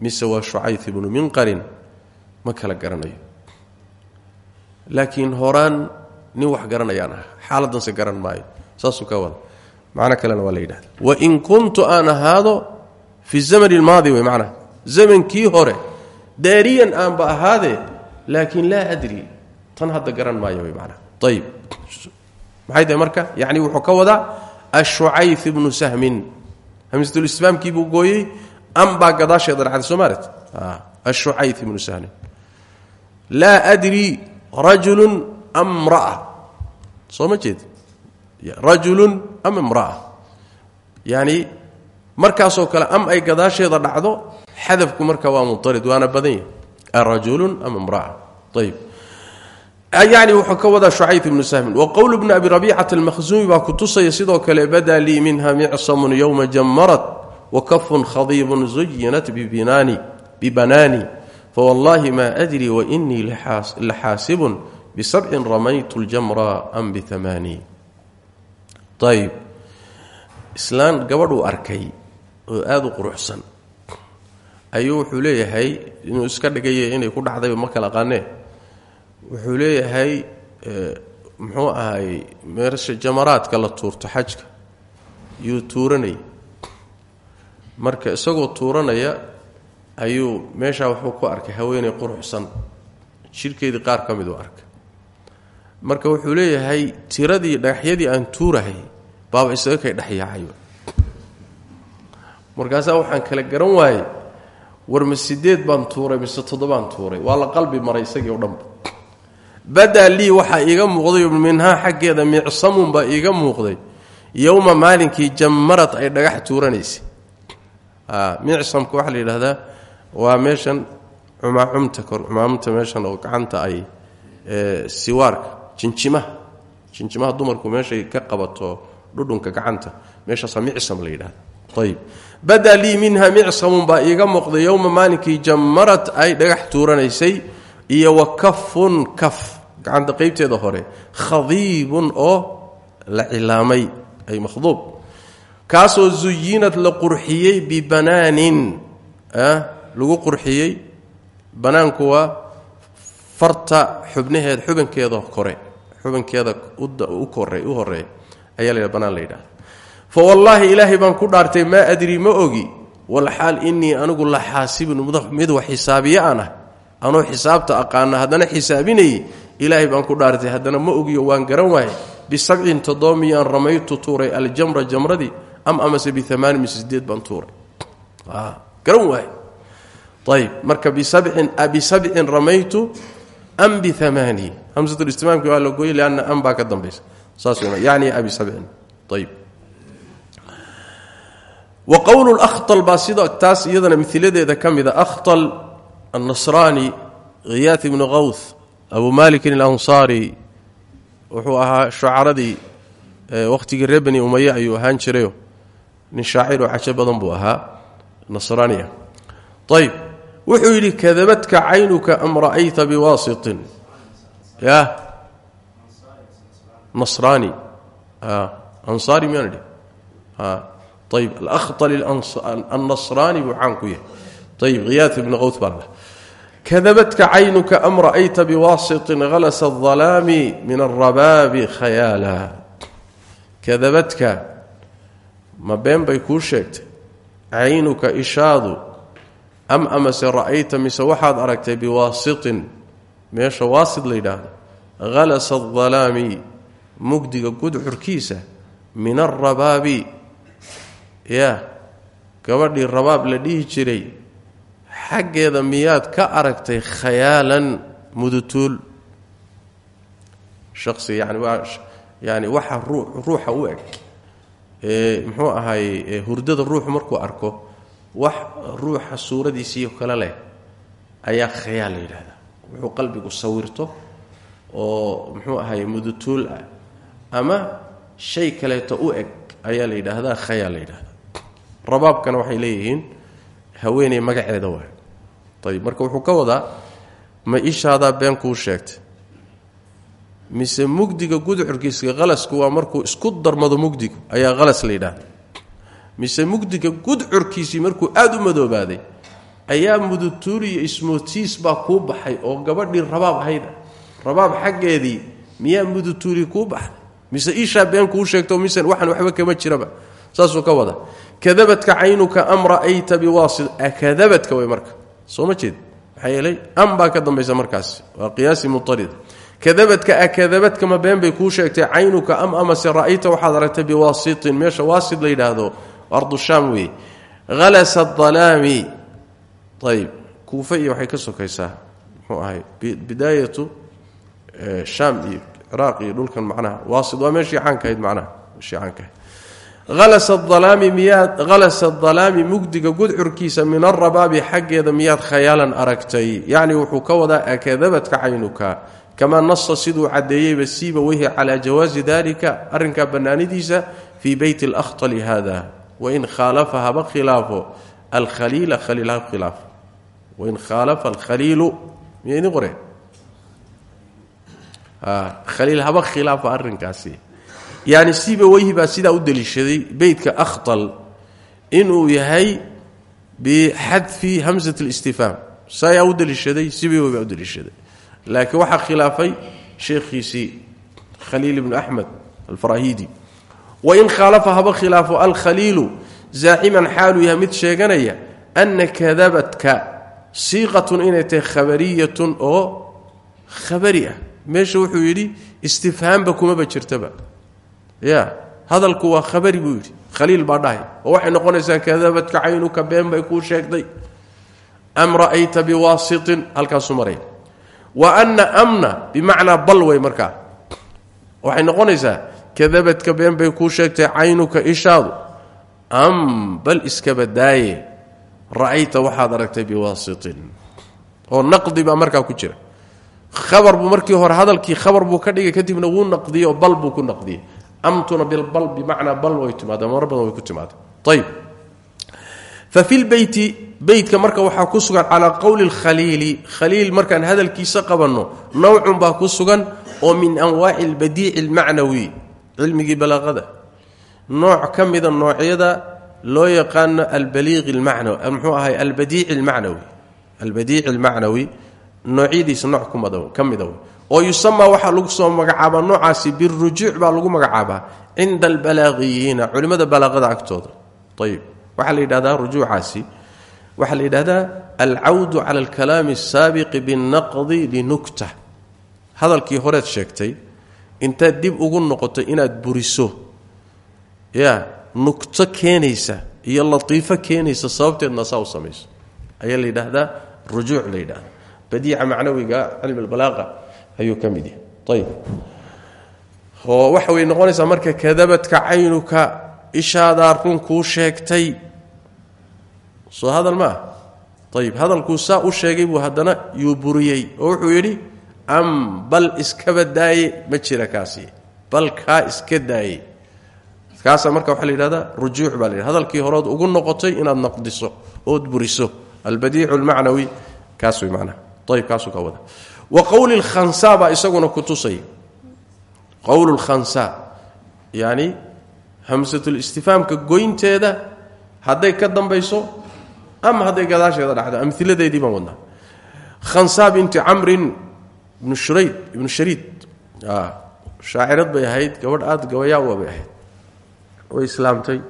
mise waa shucay ibnu ma kala garanayo. Laakiin horaan nin wax garanayaan ah xaaladanse garan maayo. Saasuu ka wada macno kalena waa la yidhahda wain kuntu aan ahaado fi zamani lmaadi wey macnaha zamankii hore daariyan aanba ahaadee laakiin laa adri tan hadda garan maayo wey macnaha ayib maxay tahay marka? Yacni wuxuu ka wadaa ashucay ibnu sahmin. Hamsatulislaamkii buu gooyey am baa gadaasheeda dhacday soo maaret ashucay ibnu sahmin. Laa adri rajulun am mraa soo ma jeed rajulun am imraa yani markaasoo kale am ay gadaasheeda dhacdo xadafku marka waa muarid waana badan yahy arajulun am imraa ayb yani wuxuu ka wadaa shucayb ibnu sahmin wa qowl bni abi rabiicata almakhzuumi baa ku tusaya sidoo kale badaa lii minha micsamun yowma jammarat wa kafun khadiibun zuyinat bibanaani fawallaahi maa adri wainii laxaasibun bisabcin ramaytu ljamra am biamaanii ayib islaan gabadhuu arkay oo aada u quruxsan. Ayuu wuxuu leeyahay inuu iska dhigaya inay ku dhacdayba ma kala aqaanee wuxuu leeyahay muxuu ahay meesha jamaraadka la tuurto xajka. Yuu tuuranaya marka isagoo tuuranaya ayuu meeshaa wuxuu ku arkay haweeney quruxsan. Jidhkeedii qaar ka miduu arkay marka wuxuu leeyahay tiradii dhagaxyadii aan tuurahay baaba isaga kay dhexyaacayba. Markaasaa waxaan kala garan waayey war ma sideed baan tuuray mise toddobaan tuuray. Waa la qalbi maray isagii o dhanba badaa lii waxaa iiga muuqday minhaa xaggeeda micsamun baa iiga muuqday. Yowma maalinkii jammarad ay dhagax tuuranaysay. Micsamka waxaa la yidhaahdaa waa meeshan cumaacumta kor cumaamta meeshan oo gacanta ay siwaarka jinjimaha jinjimaha dumarku meeshay ka qabato dhudhunka gacanta. Meeshaasaa micsam la yidhahda badaa lii minha micsamun baa iiga muuqday yowma maalinkii jammarad ay dhagax tuuranaysay iyo wa kafun kaf. Gacanta qaybteeda hore khadiibun oo la cilaamay ay makhduub. Kaasoo zuyinad la qurxiyey bibanaanin lagu qurxiyey. Banaanku waa farta xubnaheed xubankeeda kore xubankeeda u horreeya ayaa la banaan la fa wallaahi ilaahay baan ku dhaartay maa adri ma ogi. Walxaal innii anigu la xaasibun mid wax xisaabiye aan ah xisaabta aqaana haddana xisaabinayey. Ilaahay baan ku dhaartay haddana ma ogiyo waan garan waaye. Bisabcin toddoba miyaan ramaytu tuuray aljamra jamradii am amase biamaani mise sideed baan tuuray. Garan waaye. Ayb marka bisabcin ramaytu am biamaani hamsatulistimaamki waa la gooyey lianna am baa ka dambaysa saas yani abi sabcin ayb wa qowlu lkhtal baa sida taas iyadana miladeeda ka mida akhtal annasraani khiyaat ibnu qawth abu malikin alansaari wuxuu ahaa shucaradii wakhtigii reer bani umaya ayuu ahaan jirayo nin shaaciroo cajo badan buu ahaa nasraaniya ayb wuxuu yidhi kadabadka caynuka am ra'ayta biwaasitin. Ya? Nasraani. Ansaari miyaan idhi? Ayb alakhtali annasraani buu caan ku yahay. Ayb khiyaat ibnu qawth baa la kadabadka caynuka am ra'ayta biwaasitin halasa adalaami min alrabaabi khayaala. Kadabadka ma been bay kuu sheegtay. Caynuka ishaadu am amase ra'ayta mise waxaad aragtay biwaasitin? Meesha waasid la yidhaahdo. Halasa adalaami mugdiga gudcurkiisa min alrabaabi ya gabadhii rabaab la dhihi jiray. Xaggeeda miyaad ka aragtay khayaalan mudutuul? Shaqsi yani waa yani waxa ruuxa u eg. Muxuu ahaay hurdada ruuxu markuu arko wax ruuxa suuradiisiiyo kale leh ayaa khayaal la yidhahdaa. Wuxuu qalbigu sawirto oo muxuu ahaay mudutuul ah. Ama shay kaleeto u eg ayaa la yidhaahdaa khayaal la yidhahdaa. Rabaabkana waxay leeyihiin haweeney magaceeda waa ayb marka wuxuu ka wadaa ma ishaadaa been kuu sheegtay? Mise mugdiga gudcurkiisa qalasku waa markuu isku darmado mugdigu ayaa qalas la yidhaahda mise mugdiga gudcurkiisii markuu aada u madoobaaday ayaa mudutuul iyo ismootiis baa kuu baxay oo gabadhii rabaab ahayda. Rabaab xaggeedii miyaa mudutuuli kuu baxday? Mise ishaa been kuu sheegto mise waxaan waxba kama jiraba? Saasuu ka wada kadabadka caynuka am ra'ayta biwaasit akadabadka way marka. Soo ma am baa ka dambaysa markaas waa qiyaasi mutarida kadabadka akadabadka ma been bay kuu sheegtay caynuka am amase ra'ayta waxaad aragtay biwaasitin. Meesha waasit la yidhaahdo ardushaam weeye halasa dalaami ayb kuufa iyo waxay ka sokaysaa muxuu ahay bidaayatu shaam iyo ciraaq iyo dhulkan macnaha waasit waa meeshii caankahayd macnaha meeshii caankahayd halasa dalaami mugdiga gudcurkiisa min alrabaabi xaggeeda miyaad khayaalan aragtay. Yacni wuxuu ka wadaa akadabadka caynuka. Kamaa nasa siduu caddeeyeyba siiba weyhi calaa jawaazi dalika arrinkaa bannaanidiisa fii beyti alakhtali hada wain khaalafa haba khilaafo alkhaliila khaliil haba khilaafo wain khaalafa alkhaliilu miya idin qoreen khaliil haba khilaafo arrinkaasi yani siiba weyhi baa sidaa u deliishaday beytka akhtal inuu yahay bixadfi hamsat اlistifhaam sayaa u deliishaday siiba weyhi baa u deliishaday laakiin waxaa khilaafay sheekhiisii khaliil ibnu axmed alfarahidi wain khaalafa haba khilaafo alkhaliilu zaaciman xaaluu yahay mid sheeganaya ana kadabadka siiqatun inay tahay khabariyatun oo khabari ah. Meesha wuxuu yidhi istifhaamba kumaba jirtaba. Ya hadalku waa khabari buu yidhi. Khaliil baa dhahay. Oo waxay noqonaysaa kadabadka caynuka been bay kuu sheegtay. Am ra'ayta biwaasitin halkaasuu maraya. Wa ana amna bimacnaa bal markaa. Waxay noqonaysaa kadabadka been bay kuu sheegtay caynuka ishaadu. Am bal iskaba daaye ra'ayta waxaad aragtay biwaasitin. Oo naqdi baa markaa ku jira. Khabar buu markii hore hadalkii khabar buu ka dhigay kadibna wuu naqdiyey oo bal buu ku naqdiyey. Amtuna bilbal bimacnaa bal way timaada marar badan way ku timaada ayb fa fi lbeyti beytka marka waxaa ku sugan calaa qowli lkhaliili khaliil markaan hadalkiisa qabanno nawcun baa ku sugan oo min anwaaci albadiici almacnawi cilmigii balaaqada. Nooc ka mida noocyada loo yaqaano albaliiqi almacnawi muxuu ahay albadiici almacnawi. Albadiici almacnawi noocyadiisa nooc ka mida wey oo yusamaa waxaa lagu soo magacaabaa noocaasi birujuuc baa lagu magacaabaa cinda albalaaqiyiina culimmada balaaqada agtooda. Ayib waxaa la yidhahdaa rujuucaasi waxaa la yidhahdaa alcawdu cala alkalaami asaabiqi binnaqdi linukta hadalkii horeed sheegtay intaad dib ugu noqoto inaad buriso. Ya nugto keenaysa iyo latiifo keenaysa sababteedna saa u samayso. Ayaa la yidhaahdaa rujuuc la yidhahda badiica macnawiga cilmi albalaaqa ayuu ka mid yahay. Ayib oo waxa way noqonaysaa marka kadabadka caynuka ishaadaa run kuu sheegtay. Soo hadal ma ah ayib hadalkuu saa u sheegay buu haddana yuu buriyey oo wuxuu yidhi am bal iskaba daaye ma jira kaasi. Bal kaa iska daaye. Kaasaa marka waxaa la yidhahdaa rujuuc baa hadalkii horeod ugu noqotay inaad naqdiso ood buriso. Albadiicu almacnawi kaas way macnaha ayib kaasuu ka wada. Wa qowli lkhansa baa isaguna ku tusay. Qowlu lkhansa yacni hamsatulistifaamka goynteeda hadday ka dambayso ama hadday gadaasheeda dhacdo amiladeedii baan wadnaa. Khansa binti camrin ibnu shurayd ibnu shariid. Shaacirad bay ahayd gabadh aada gabayaawa bay ahayd. Way islaamtay.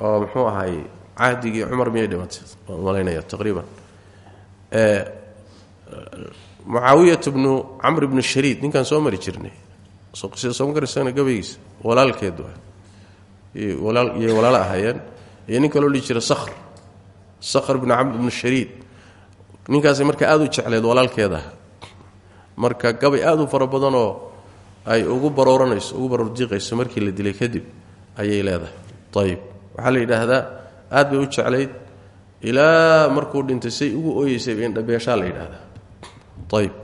Oo muxuu ahay cahdigii cumar miyay dhimatay? Malaynaya taqriiban. Mucaawiyat bnu camr bnu shariid ninkaan soo mari jirnay. Sooma garsana gabaygiisa walaalkeed iyo walaalo ahaayeen. Iyo nin kaloo dhihi jira sakhr sakhr bnu camr bnu shariid. Ninkaasay marka aada u jecleed walaalkeedah marka gabay aada u fara badanoo ay ugu barooranayso ugu baroordiiqayso markii la dilay kadib ayay leedahay. Ayib waxaa la yidhaahdaa aad bay u jeclayd ilaa markuu dhintay say ugu ooyeysay indhabeeshaa la yidhaahdaa. Ayib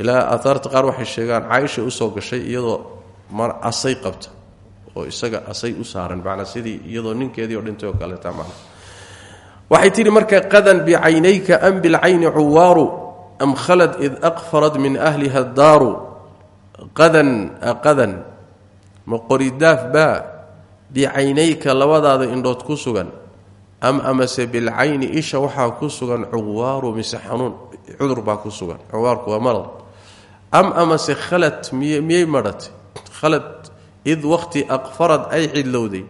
ilaa aaaarta qaar waxay sheegaan caaisha u soo gashay iyadoo asay qabta oo isaga asay u saaran manaa sidii iyadoo ninkeedii oo dhintay oo kaleeta man waxay tidhi marka qadan bicaynayka am bilcayni cuwaaru am khalad id aqfarad min ahliha daaru qadan aqadan ma qoridaaf baa bicaynayka labadaada indhood ku sugan am amase bilcayni isha waxaa ku sugan cuwaaru mise xanuun cudur baa ku sugan cuwaarku waa marad am amase khalad miyay madhatay khalad id waqti aqfarad ay cidlowday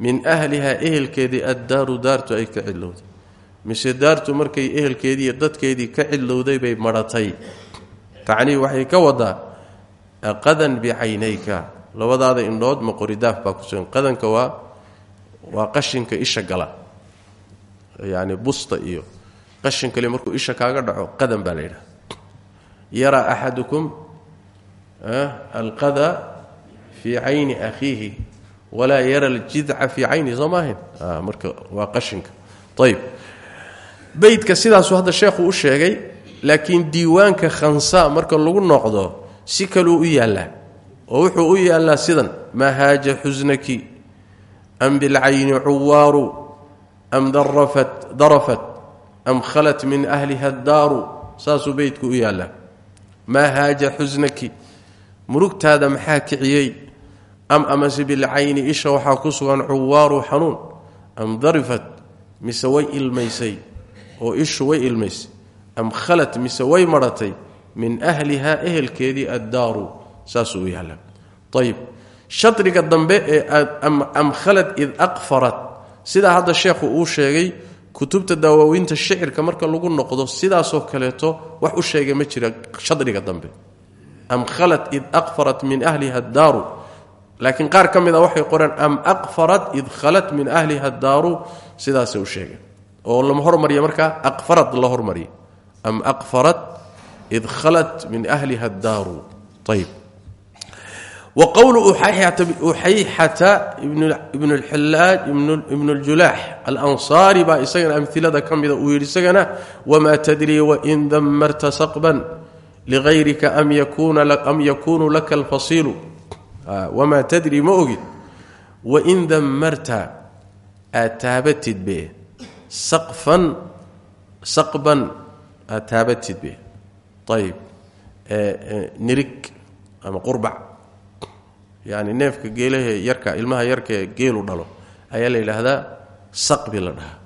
min ahlihaa ehelkeedii addaaru daartu ay ka cidlowday mise daartu markay ehelkeedii dadkeedii ka cidlowday bay madhatay tacnii waxay ka wadaa qadan bicaynayka. Labadaada indhood ma qoridaaf baa kusugan qadanka waa waa qashinka isha gala. Yani busta iyo qashin kale markuu isha kaaga dhaco qadan baa la yidhaha yaraa axadukum alqada fii cayni akhiihi walaa yara aljidca fii caynihi soo maahayn marka waa qashinka. Ayb beydka sidaasuu hadda sheekhu u sheegay laakiin diiwaanka khansa marka lagu noqdo si kaluu u yaallaa oo wuxuu u yaallaa sidan maa haaja xusnaki am bilcayni cuwaaru am darafat? Am khalat min ahliha daaru saasuu beydku u yaallaa maa haaja xusnaki murugtaada maxaa kiciyey? Am amase bilcayni isha waxaa ku sugan cuwaaru xanuun? Am darifat? Mise way ilmaysay oo ishu way ilmaysay am khalat mise way madhatay min ahlihaa ehelkeedii addaaru saasuu u yaallaa ayib shadriga dambe ee am khalad id aqfarat sidaa hadda sheekhu uu sheegay kutubta dawaaweynta shicirka marka lagu noqdo sidaasoo kaleeto wax u sheegay ma jira shadriga dambe. Am khalad id aqfarat min ahliha addaaru laakiin qaar ka waxay qoreen am aqfarat id khalat min ahliha addaaru sidaasay u sheegeen oo lama hormariya markaa aqfarad la hormariya am aqfarat id khalat min ahliha addaaru. Ayib wa qowlu uxayxata ibnu lxillaaj ibnu ljulaax alansaari baa isagana amilada ka mida uu yidhi isagana wamaa tadrii wain damarta saqban ligayrika am yakunu laka alfasiilu wamaa tadri ma ogid. Wain damarta aad taabatid be saqfan saqban aad taabatid be ayib ama qurbac yani neefka geelahe yarka ilmaha yarkae geelu dhalo ayaa la yidhaahdaa saqbi la dhahaa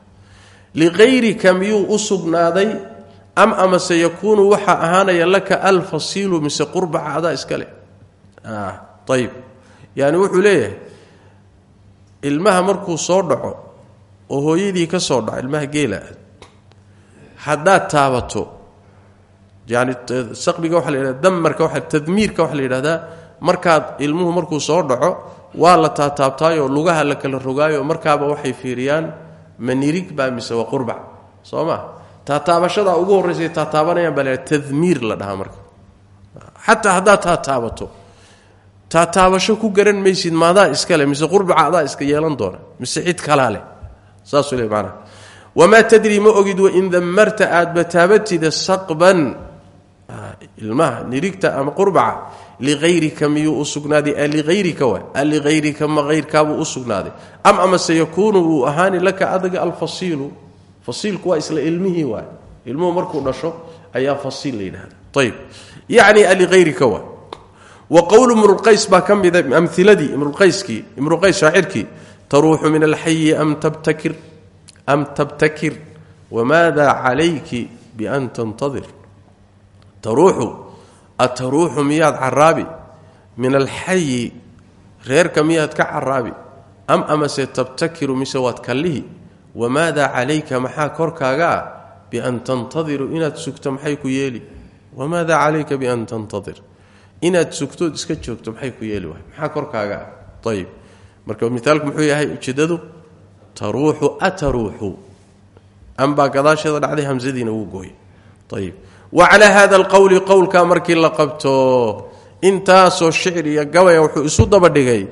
liqayrika miyuu u sugnaaday am amase yakuunu waxaa ahaanaya laka alfasiilu mise qurbaca adaa iska leh ayib yani wuxuu leeyahay ilmaha markuu soo dhaco oo hooyadii ka soo dhaco ilmaha geela haddaad taabato yani saqbiga waxaa la yidhahda damarka waa tadmiirka waxaa la yidhahdaa markaad ilmuhu markuu soo dhaco waa la taataabtaayoo lugaha la kala rogaayo markaaba waxay fiiriyaan ma nirig baa mise waa qurbac. Soo ma? Taataabashadaa ugu horraysa taataabanayaan baa tadmiir la dhahaa marka. Xataa haddaad taataabato taataabasho ku garan maysid maadaa iskale mise qurbaca adaa iska yeelan doona mise cid kalaa saasuu le manaa wamaa tadri ma ogid wain damarta aadba taabatida saqban ilmaha nirigta ama qurbaca liayrika miyuu u sugnaaday? Aliayrika wa aliayrika ma ayrkaabuu u sugnaaday? Am amase yakuunu uu ahaani laka adaga alfasiilu? Fasiilku waa isla ilmihii waay. Ilmuhu markuu dhasho ayaa fasiil la yidhahda ayb yacni aliayrika waa wa qowlu imruqays baa ka mida amiladii imruqayskii imruqays shaacirkii taruuxu min alxayi am tabtakir am tabtakir wamaada calayki bian tantadir? Taruuxu ataruuxu miyaad caraabi min alxayi reerka miyaad ka caraabi am amase tabtakiru mise waad kallihi? Wamaada calayka maxaa korkaaga ah? Bian tantadiru inaad sugto maxay ku yeeli? Wamaada calayka bian tantadir? Inaad sugtood iska joogto maxay ku yeeli waay? Maxaa korkaaga ah marka mithaalku muxuu yahay ujeedadu taruuxu ataruuxu. Ambaa gadaasheeda dhacday hamsadiina wuu gooyay ayib wa calaa hada alqowli qowlkaa markii la qabto intaasoo shicr iyo gabaya wuxuu isu dabadhigay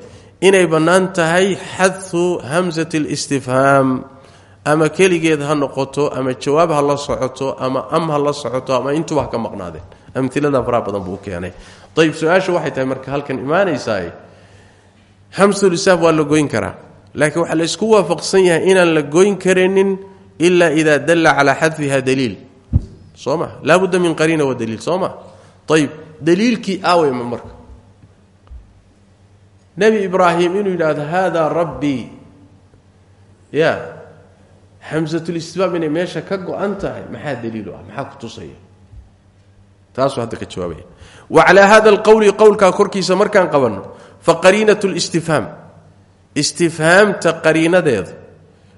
inay bannaan tahay xadfu hamsati اlistifhaam ama keligeed ha noqoto ama jawaab ha la socoto ama am ha la socoto ama intuba ha ka maqnaadeen. Amilada faraha badan buu keenay. Ayib su'aasha waxay tahay marka halkan imaanaysaa hamsulisaaf waa la goyn karaa. Laakiin waxaa la isku waafaqsan yahay inaan la goyn karaynin ilaa idaa dalla calaa xadfiha daliil. Soo ma? Laabudda min qariina wa daliil. Soo ma? Ayib daliilkii marka. Nebi ibraahim inuu yidhaahdo haadaa rabbii. Ya. Xamsatulistifaam inay meesha ka go-an tahay maxaa daliilu ah? Ku tusaya? Taasuu hadda ka jawaabaya. Wa calaa hada alqowli qowlkaa korkiisa markaan qabanno fa qariinat listifhaam istifhaamta qariinadeeda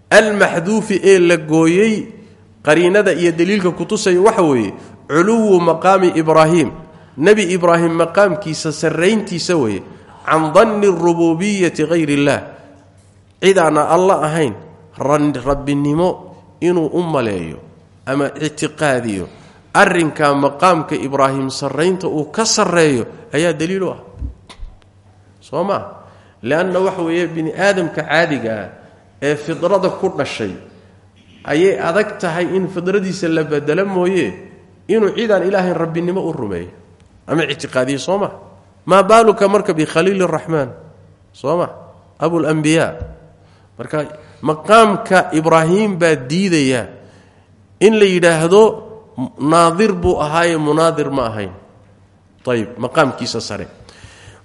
almaxduufi ee la gooyey qariinada iyo daliilka kutusaya waxa weeye culuwu maqaami ibraahim. Nebi ibraahim maqaamkiisa sarrayntiisa weeye can danni rububiyati hayr illaah cid aana alla ahayn rabbinimo inuu u maleeyo ama ictiqaadiyo. Arrinkaa maqaamka ibraahim sarraynta uu ka sarreeyo ayaa daliil u ah soo maa leanna waxa weeye bini aadamka caadigaa ee fidrada ku dhashay ayay adag tahay in fidradiisa la bedelo mooye? Inuu cidaan ilaahayn rabbinimo u rumeeyo. Ama ictiqaadiyo soo ma? Maa baaluka marka bikhaliil raxmaan soo ma? Abulambiyaa marka maqaamka ibraahim baa diidaya in la yidhaahdo naadir buu ahaaye munaadir ma ahayn. Ayib maqaamkiisa sare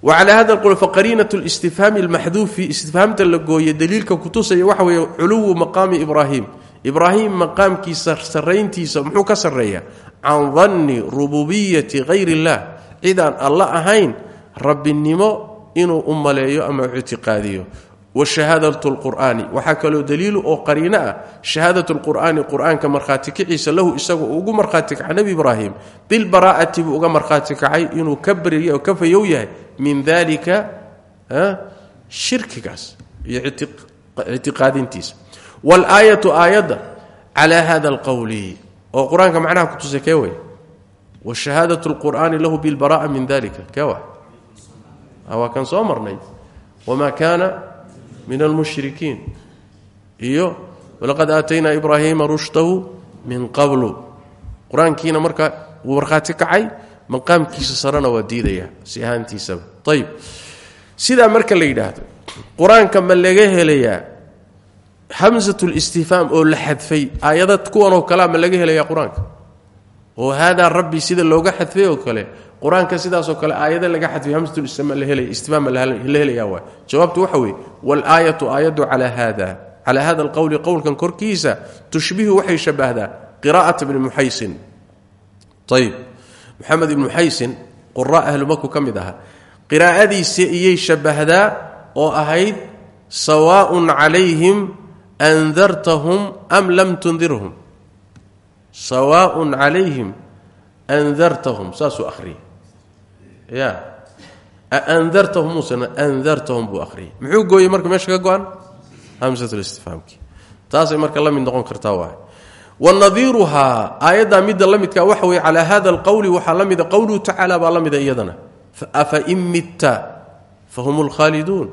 wa calaa hada qul faqariinat listifhaami almaxduufi istifhaamta la gooye daliilka kutusaya waxa weeye culuwu maqaami ibraahim. Ibraahim maqaamkiisa sarrayntiisa muxuu ka sarreeya can danni rububiyati hayr illah cidaan alla ahayn rabbinimo inuu u maleeyo ama ictiqaadiyo wa shahaadat lqur'aani waxaa kaloo daliilu oo qariino ah shahaadat lqur'aani qur'aanka markhaati kiciisa lahu isaga ugu markhaati kaca nebi ibraahim. Bilbaraa'ati buu uga markhaati kacay inuu ka beriya oo ka fayow yahay min dalika shirkigaas iyo ictiqaadintiisa walaayatu aayadda calaa hada alqowli oo qur'aanka macnaha kutusay kee wey wa shahaadat lqur'aani lahu bilbara'a min dalika min almushrikiin iyo walaqad aataynaa ibraahiima rushdahu min qablu qur'aankiina marka wuu kacay maqaamkiisa sarena waa si ahaantiisaba ayib sidaa marka la yidhaahdo qur'aanka ma laga helayaa hamsatulistifhaam oo la xadfay aayada kuwanoo kalea ma laga helayaa qur'aanka oo haadaa rabbi sida looga xadfay oo kale qur'aanka sidaasoo kale aayada laga xadfay hamsatulistifhaam la helayaa waay. Jawaabtu waxa weeye waalaayatu aayaddu calaa haada. Calaa hada alqowli qowlkan korkiisa tushbihu waxay shabahdaa qiraa'ata bni muxaysin ayib maxamed ibnu xaysin qura ahlumaku ka mid ahaa. Qiraa'adiisa iyay shabahdaa oo ahayd sawaaءun calayhim andartahum am lam tundirhum. Sawaaءun calayhim andartahum saasuu akhriyay ya. Andartahum muusan andartahum buu akhriyay muxuu gooyey marka meesha ka go-an? Hamsatulistifhaamkii taasay marka la mid noqon kartaa waay. Wanadiiruhaa aayaddaa midda la midka waxa weye calaa hada alqowli waxaa la mida qowluhu tacaala baa iyadana. Afain mitta fahum lkhaaliduun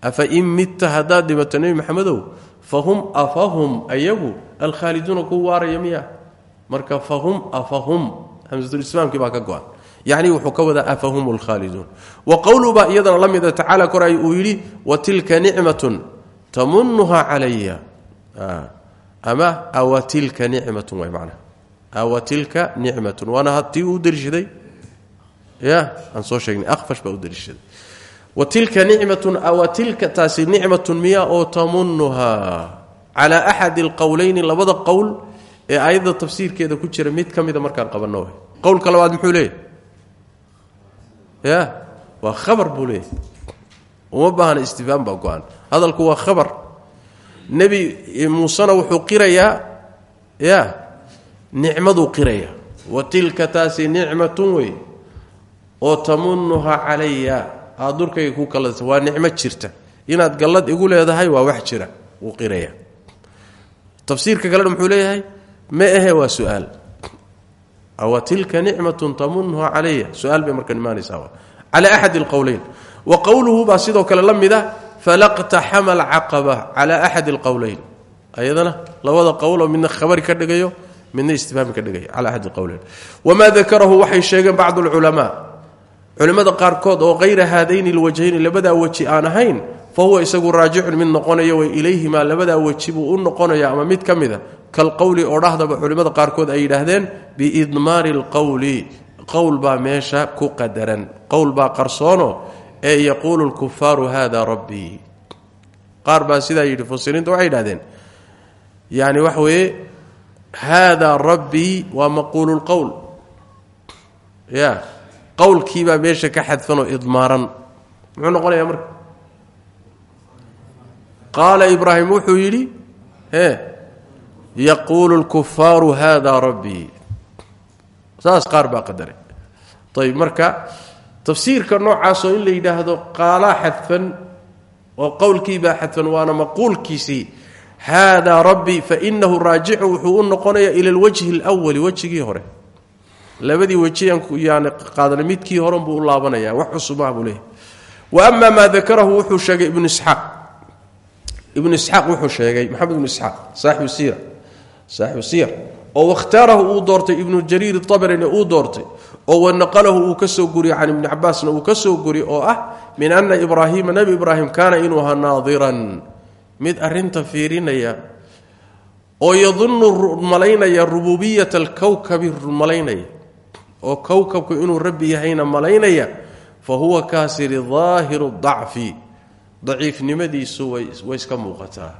afain mitta haddaad dhibato nebi fahum afahum ayagu alkhaaliduuna ku waaraya marka fahum afahum hamsatulislaamkii baa ka go-an yacni wuxuu ka wadaa afahum lkhaaliduun wa qowluhu baa iyadana la mida tacaala koray uu yidhi wa tilka nicmatun tamunuha calaya. Ama awatilka nicmatun way macnaha awatilka nicmatun waana tii uu deliishaday. Ya aan soo sheegnay. Aqfash baa u deliishaday. Wa tilka nicmatun awatilka taasi nicmatun miya oo tamunuhaa calaa axadi alqowleyni labada qowl ee aayadda tafsiirkeeda ku jira mid ka mida markaan qabanno qowlka labaad muxuu leeyahy ya waa khabar buu leeyahy uma baahna istifhaam baa hadalku waa khabar. Nebi muusena wuxuu qirayaa ya nicmaduu qirayaa wa tilka taasi nicmatun wey oo tamunuha calaya. Aad durkayga ku kalata waa nicmo jirta. Inaad gallad igu leedahay waa wax jira. Wuu qiraya tafsiirka kalena muxuu leeyahay ma ahe waa su'aal awa tilka nicmatun tamunuha calaya su'aal bay markan imaanaysaa cala axadi alqowleyn wa qowluhu baa sidoo kale la mid a falaqtaxama alcaqaba cala axadi alqowleyn ayadana labada qowloo midna khabari ka dhigayo midna istifhaami ka dhigayo cala axadi alqowleyn wamaa dakarahu waxay sheegeen bacdu alculamaa culimmada qaarkood oo hayra haadayni lwajhayni labadaa weji aan ahayn fa huwa isagu raajicun mid noqonaya mida kalqowli oo dhahdaba culimmada qaarkood ay yidhaahdeen biidmaari alqowli qowl baa meesha ku qadaran. Qowl baa qarsoono ee yaquulu lkufaaru hada rabbii qaar baa sidaa yidhi mufasiriinta waxay yidhahdeen yani waxa weeye haadaa rabbii waa maquulu lqowl ya qowlkiibaa meesha ka xadfanoo idmaaran. Muxuu noqonayaa marka? Qaala ibraahim wuxuu yidhi e yaquulu lkufaaru hada rabbii saas qaar baa qadaray ayb marka tafsiirka noocaasoo in la yidhaahdo qaalaa xadfan oo qowlkiibaa xadfan waana maquulkiisii haadaa rabbii fainahu raajicu wuxuu u noqonayaa ila lwajhi اlwali wejigii hore labadii wejiyan yani qaadana midkii horen buu u laabanaya wax cusubah buu leeyahy wa ama maa dakarahu wuxuu sheegay ibnu isxaaq ibnu isxaaq wuxuu sheegay maxamed ibnu isxaaq saaxibu siyar oo wakhtaarahu uu doortay ibnu jariir abrina uu doortay oo wanaqalahu uu ka soo guriye can ibni cabaasna uu ka soo guriye oo ah min ana ibraahiima nebi ibraahim kaana inuu ahaa naadiran. Mid arinta fiirinaya oo yadunnu malaynaya rububiyata alkowkabi malaynaya oo kowkabku inuu rabbi yahayna malaynaya fa huwa kaasiri daahiru dacfi daciifnimadiisu way iska muuqataa.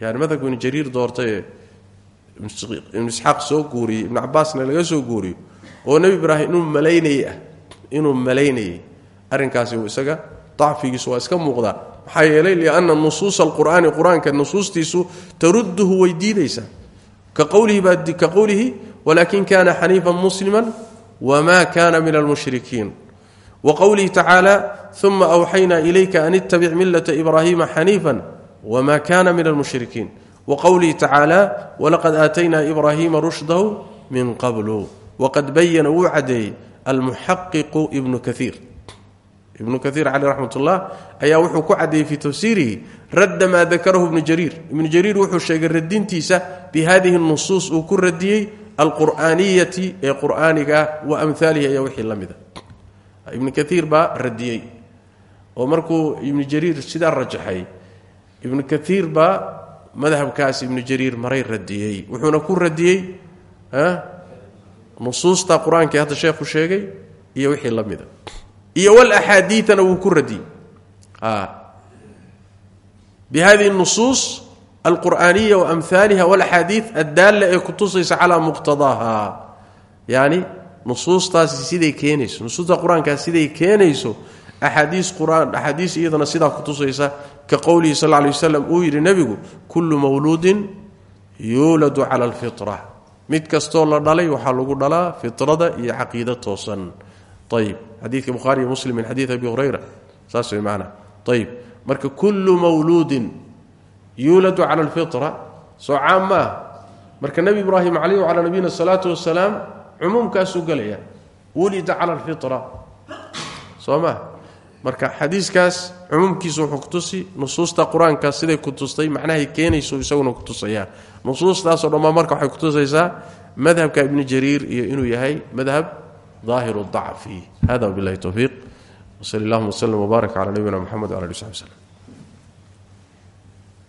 Yani madhabku ibnu jariir doortaye ibnu isxaaq soo guuriyey ibnu cabaasna laga soo guuriyo oo nebi ibraahim inuu malaynayey ah inuu malaynayey arrinkaasi isaga dacfigiisu waa iska muuqdaa. Maxaa yeelay lianna nusuusa alqur'aani qur'aanka nusuustiisu tarudduhu way diidaysaa. Ka qowlihi ka qowlihi walakin kana xaniifan muslima wma kana min almushrikiin. Wa qowlihi tacaala uma awxaynaa ilayka an ittabic milata ibraahiima xaniifa wma kana min almushrikiin wa qowlihi tacaala walaqad aataynaa ibraahiima rushdahu min qablu waqad bayana wuu caddeeyey almuxaqiqu ibnu kaiir ibnu kaiir caleyh raxmat ullah ayaa wuxuu ku caddeeyey fii tafsiirihi radda maa dakarahu ibnu jariir ibnu jariir wuxuu sheegay radintiisa bi hadihi nusuus uu ku radiyey alqur'aaniyati ee qur'aaniga wa amhaalihi ayaa wixii la mida ibnu kaiir baa radiyey oo markuu ibnu jariir sidaa rajaxay ibnu kaiir baa madhabkaas ibnu jariir maray radiyey. Wuxuuna ku radiyey nusuusta qur'aankii hadda sheekhu sheegay iyo wixii la mida. Iyo walaxaadiiana wuu ku radiyey. Bi hadihi nusuus alqur'aaniya waamhaaliha walaxaadii addaalla ee kutusaysa calaa muqtadaaha. Yani nusuustaasi siday keenayso nusuusta qur'aankaas siday keenayso axaadiis qur'aan axaadiis iyadana sidaa kutusaysa ka qowlihi sal ly waslam uu yidhi nebigu kullu mawluudin yuuladu cala alfitra mid kastoo la dhalay waxaa lagu dhalaa fitrada iyo caqiida toosan ayib xadiidka bukhaari iyo muslim min xadiid abi hurayra saas way maanaa marka kullu mawluudin yuuladu cala alfitra soo caam ma ah marka nebi ibraahim calayh wacalaa nabiyina asalaatu wasalaam cumuumkaasuu wulida cala alfitra soo marka xadiiskaas cumuumkiisu wuxuu kutusi nusuusta qur'aanka siday kutustay macnahay keenayso isaguna kutusaya nusuustaasoo dhammaa marka waxay kutusaysaa madhabka ibni jariir iyo inuu yahay madhab daahiru dacfi. Hada wabilahi towfiiq wsal allahuma wslm wbaarak cala nabiyina mxamed wala ali sabi slm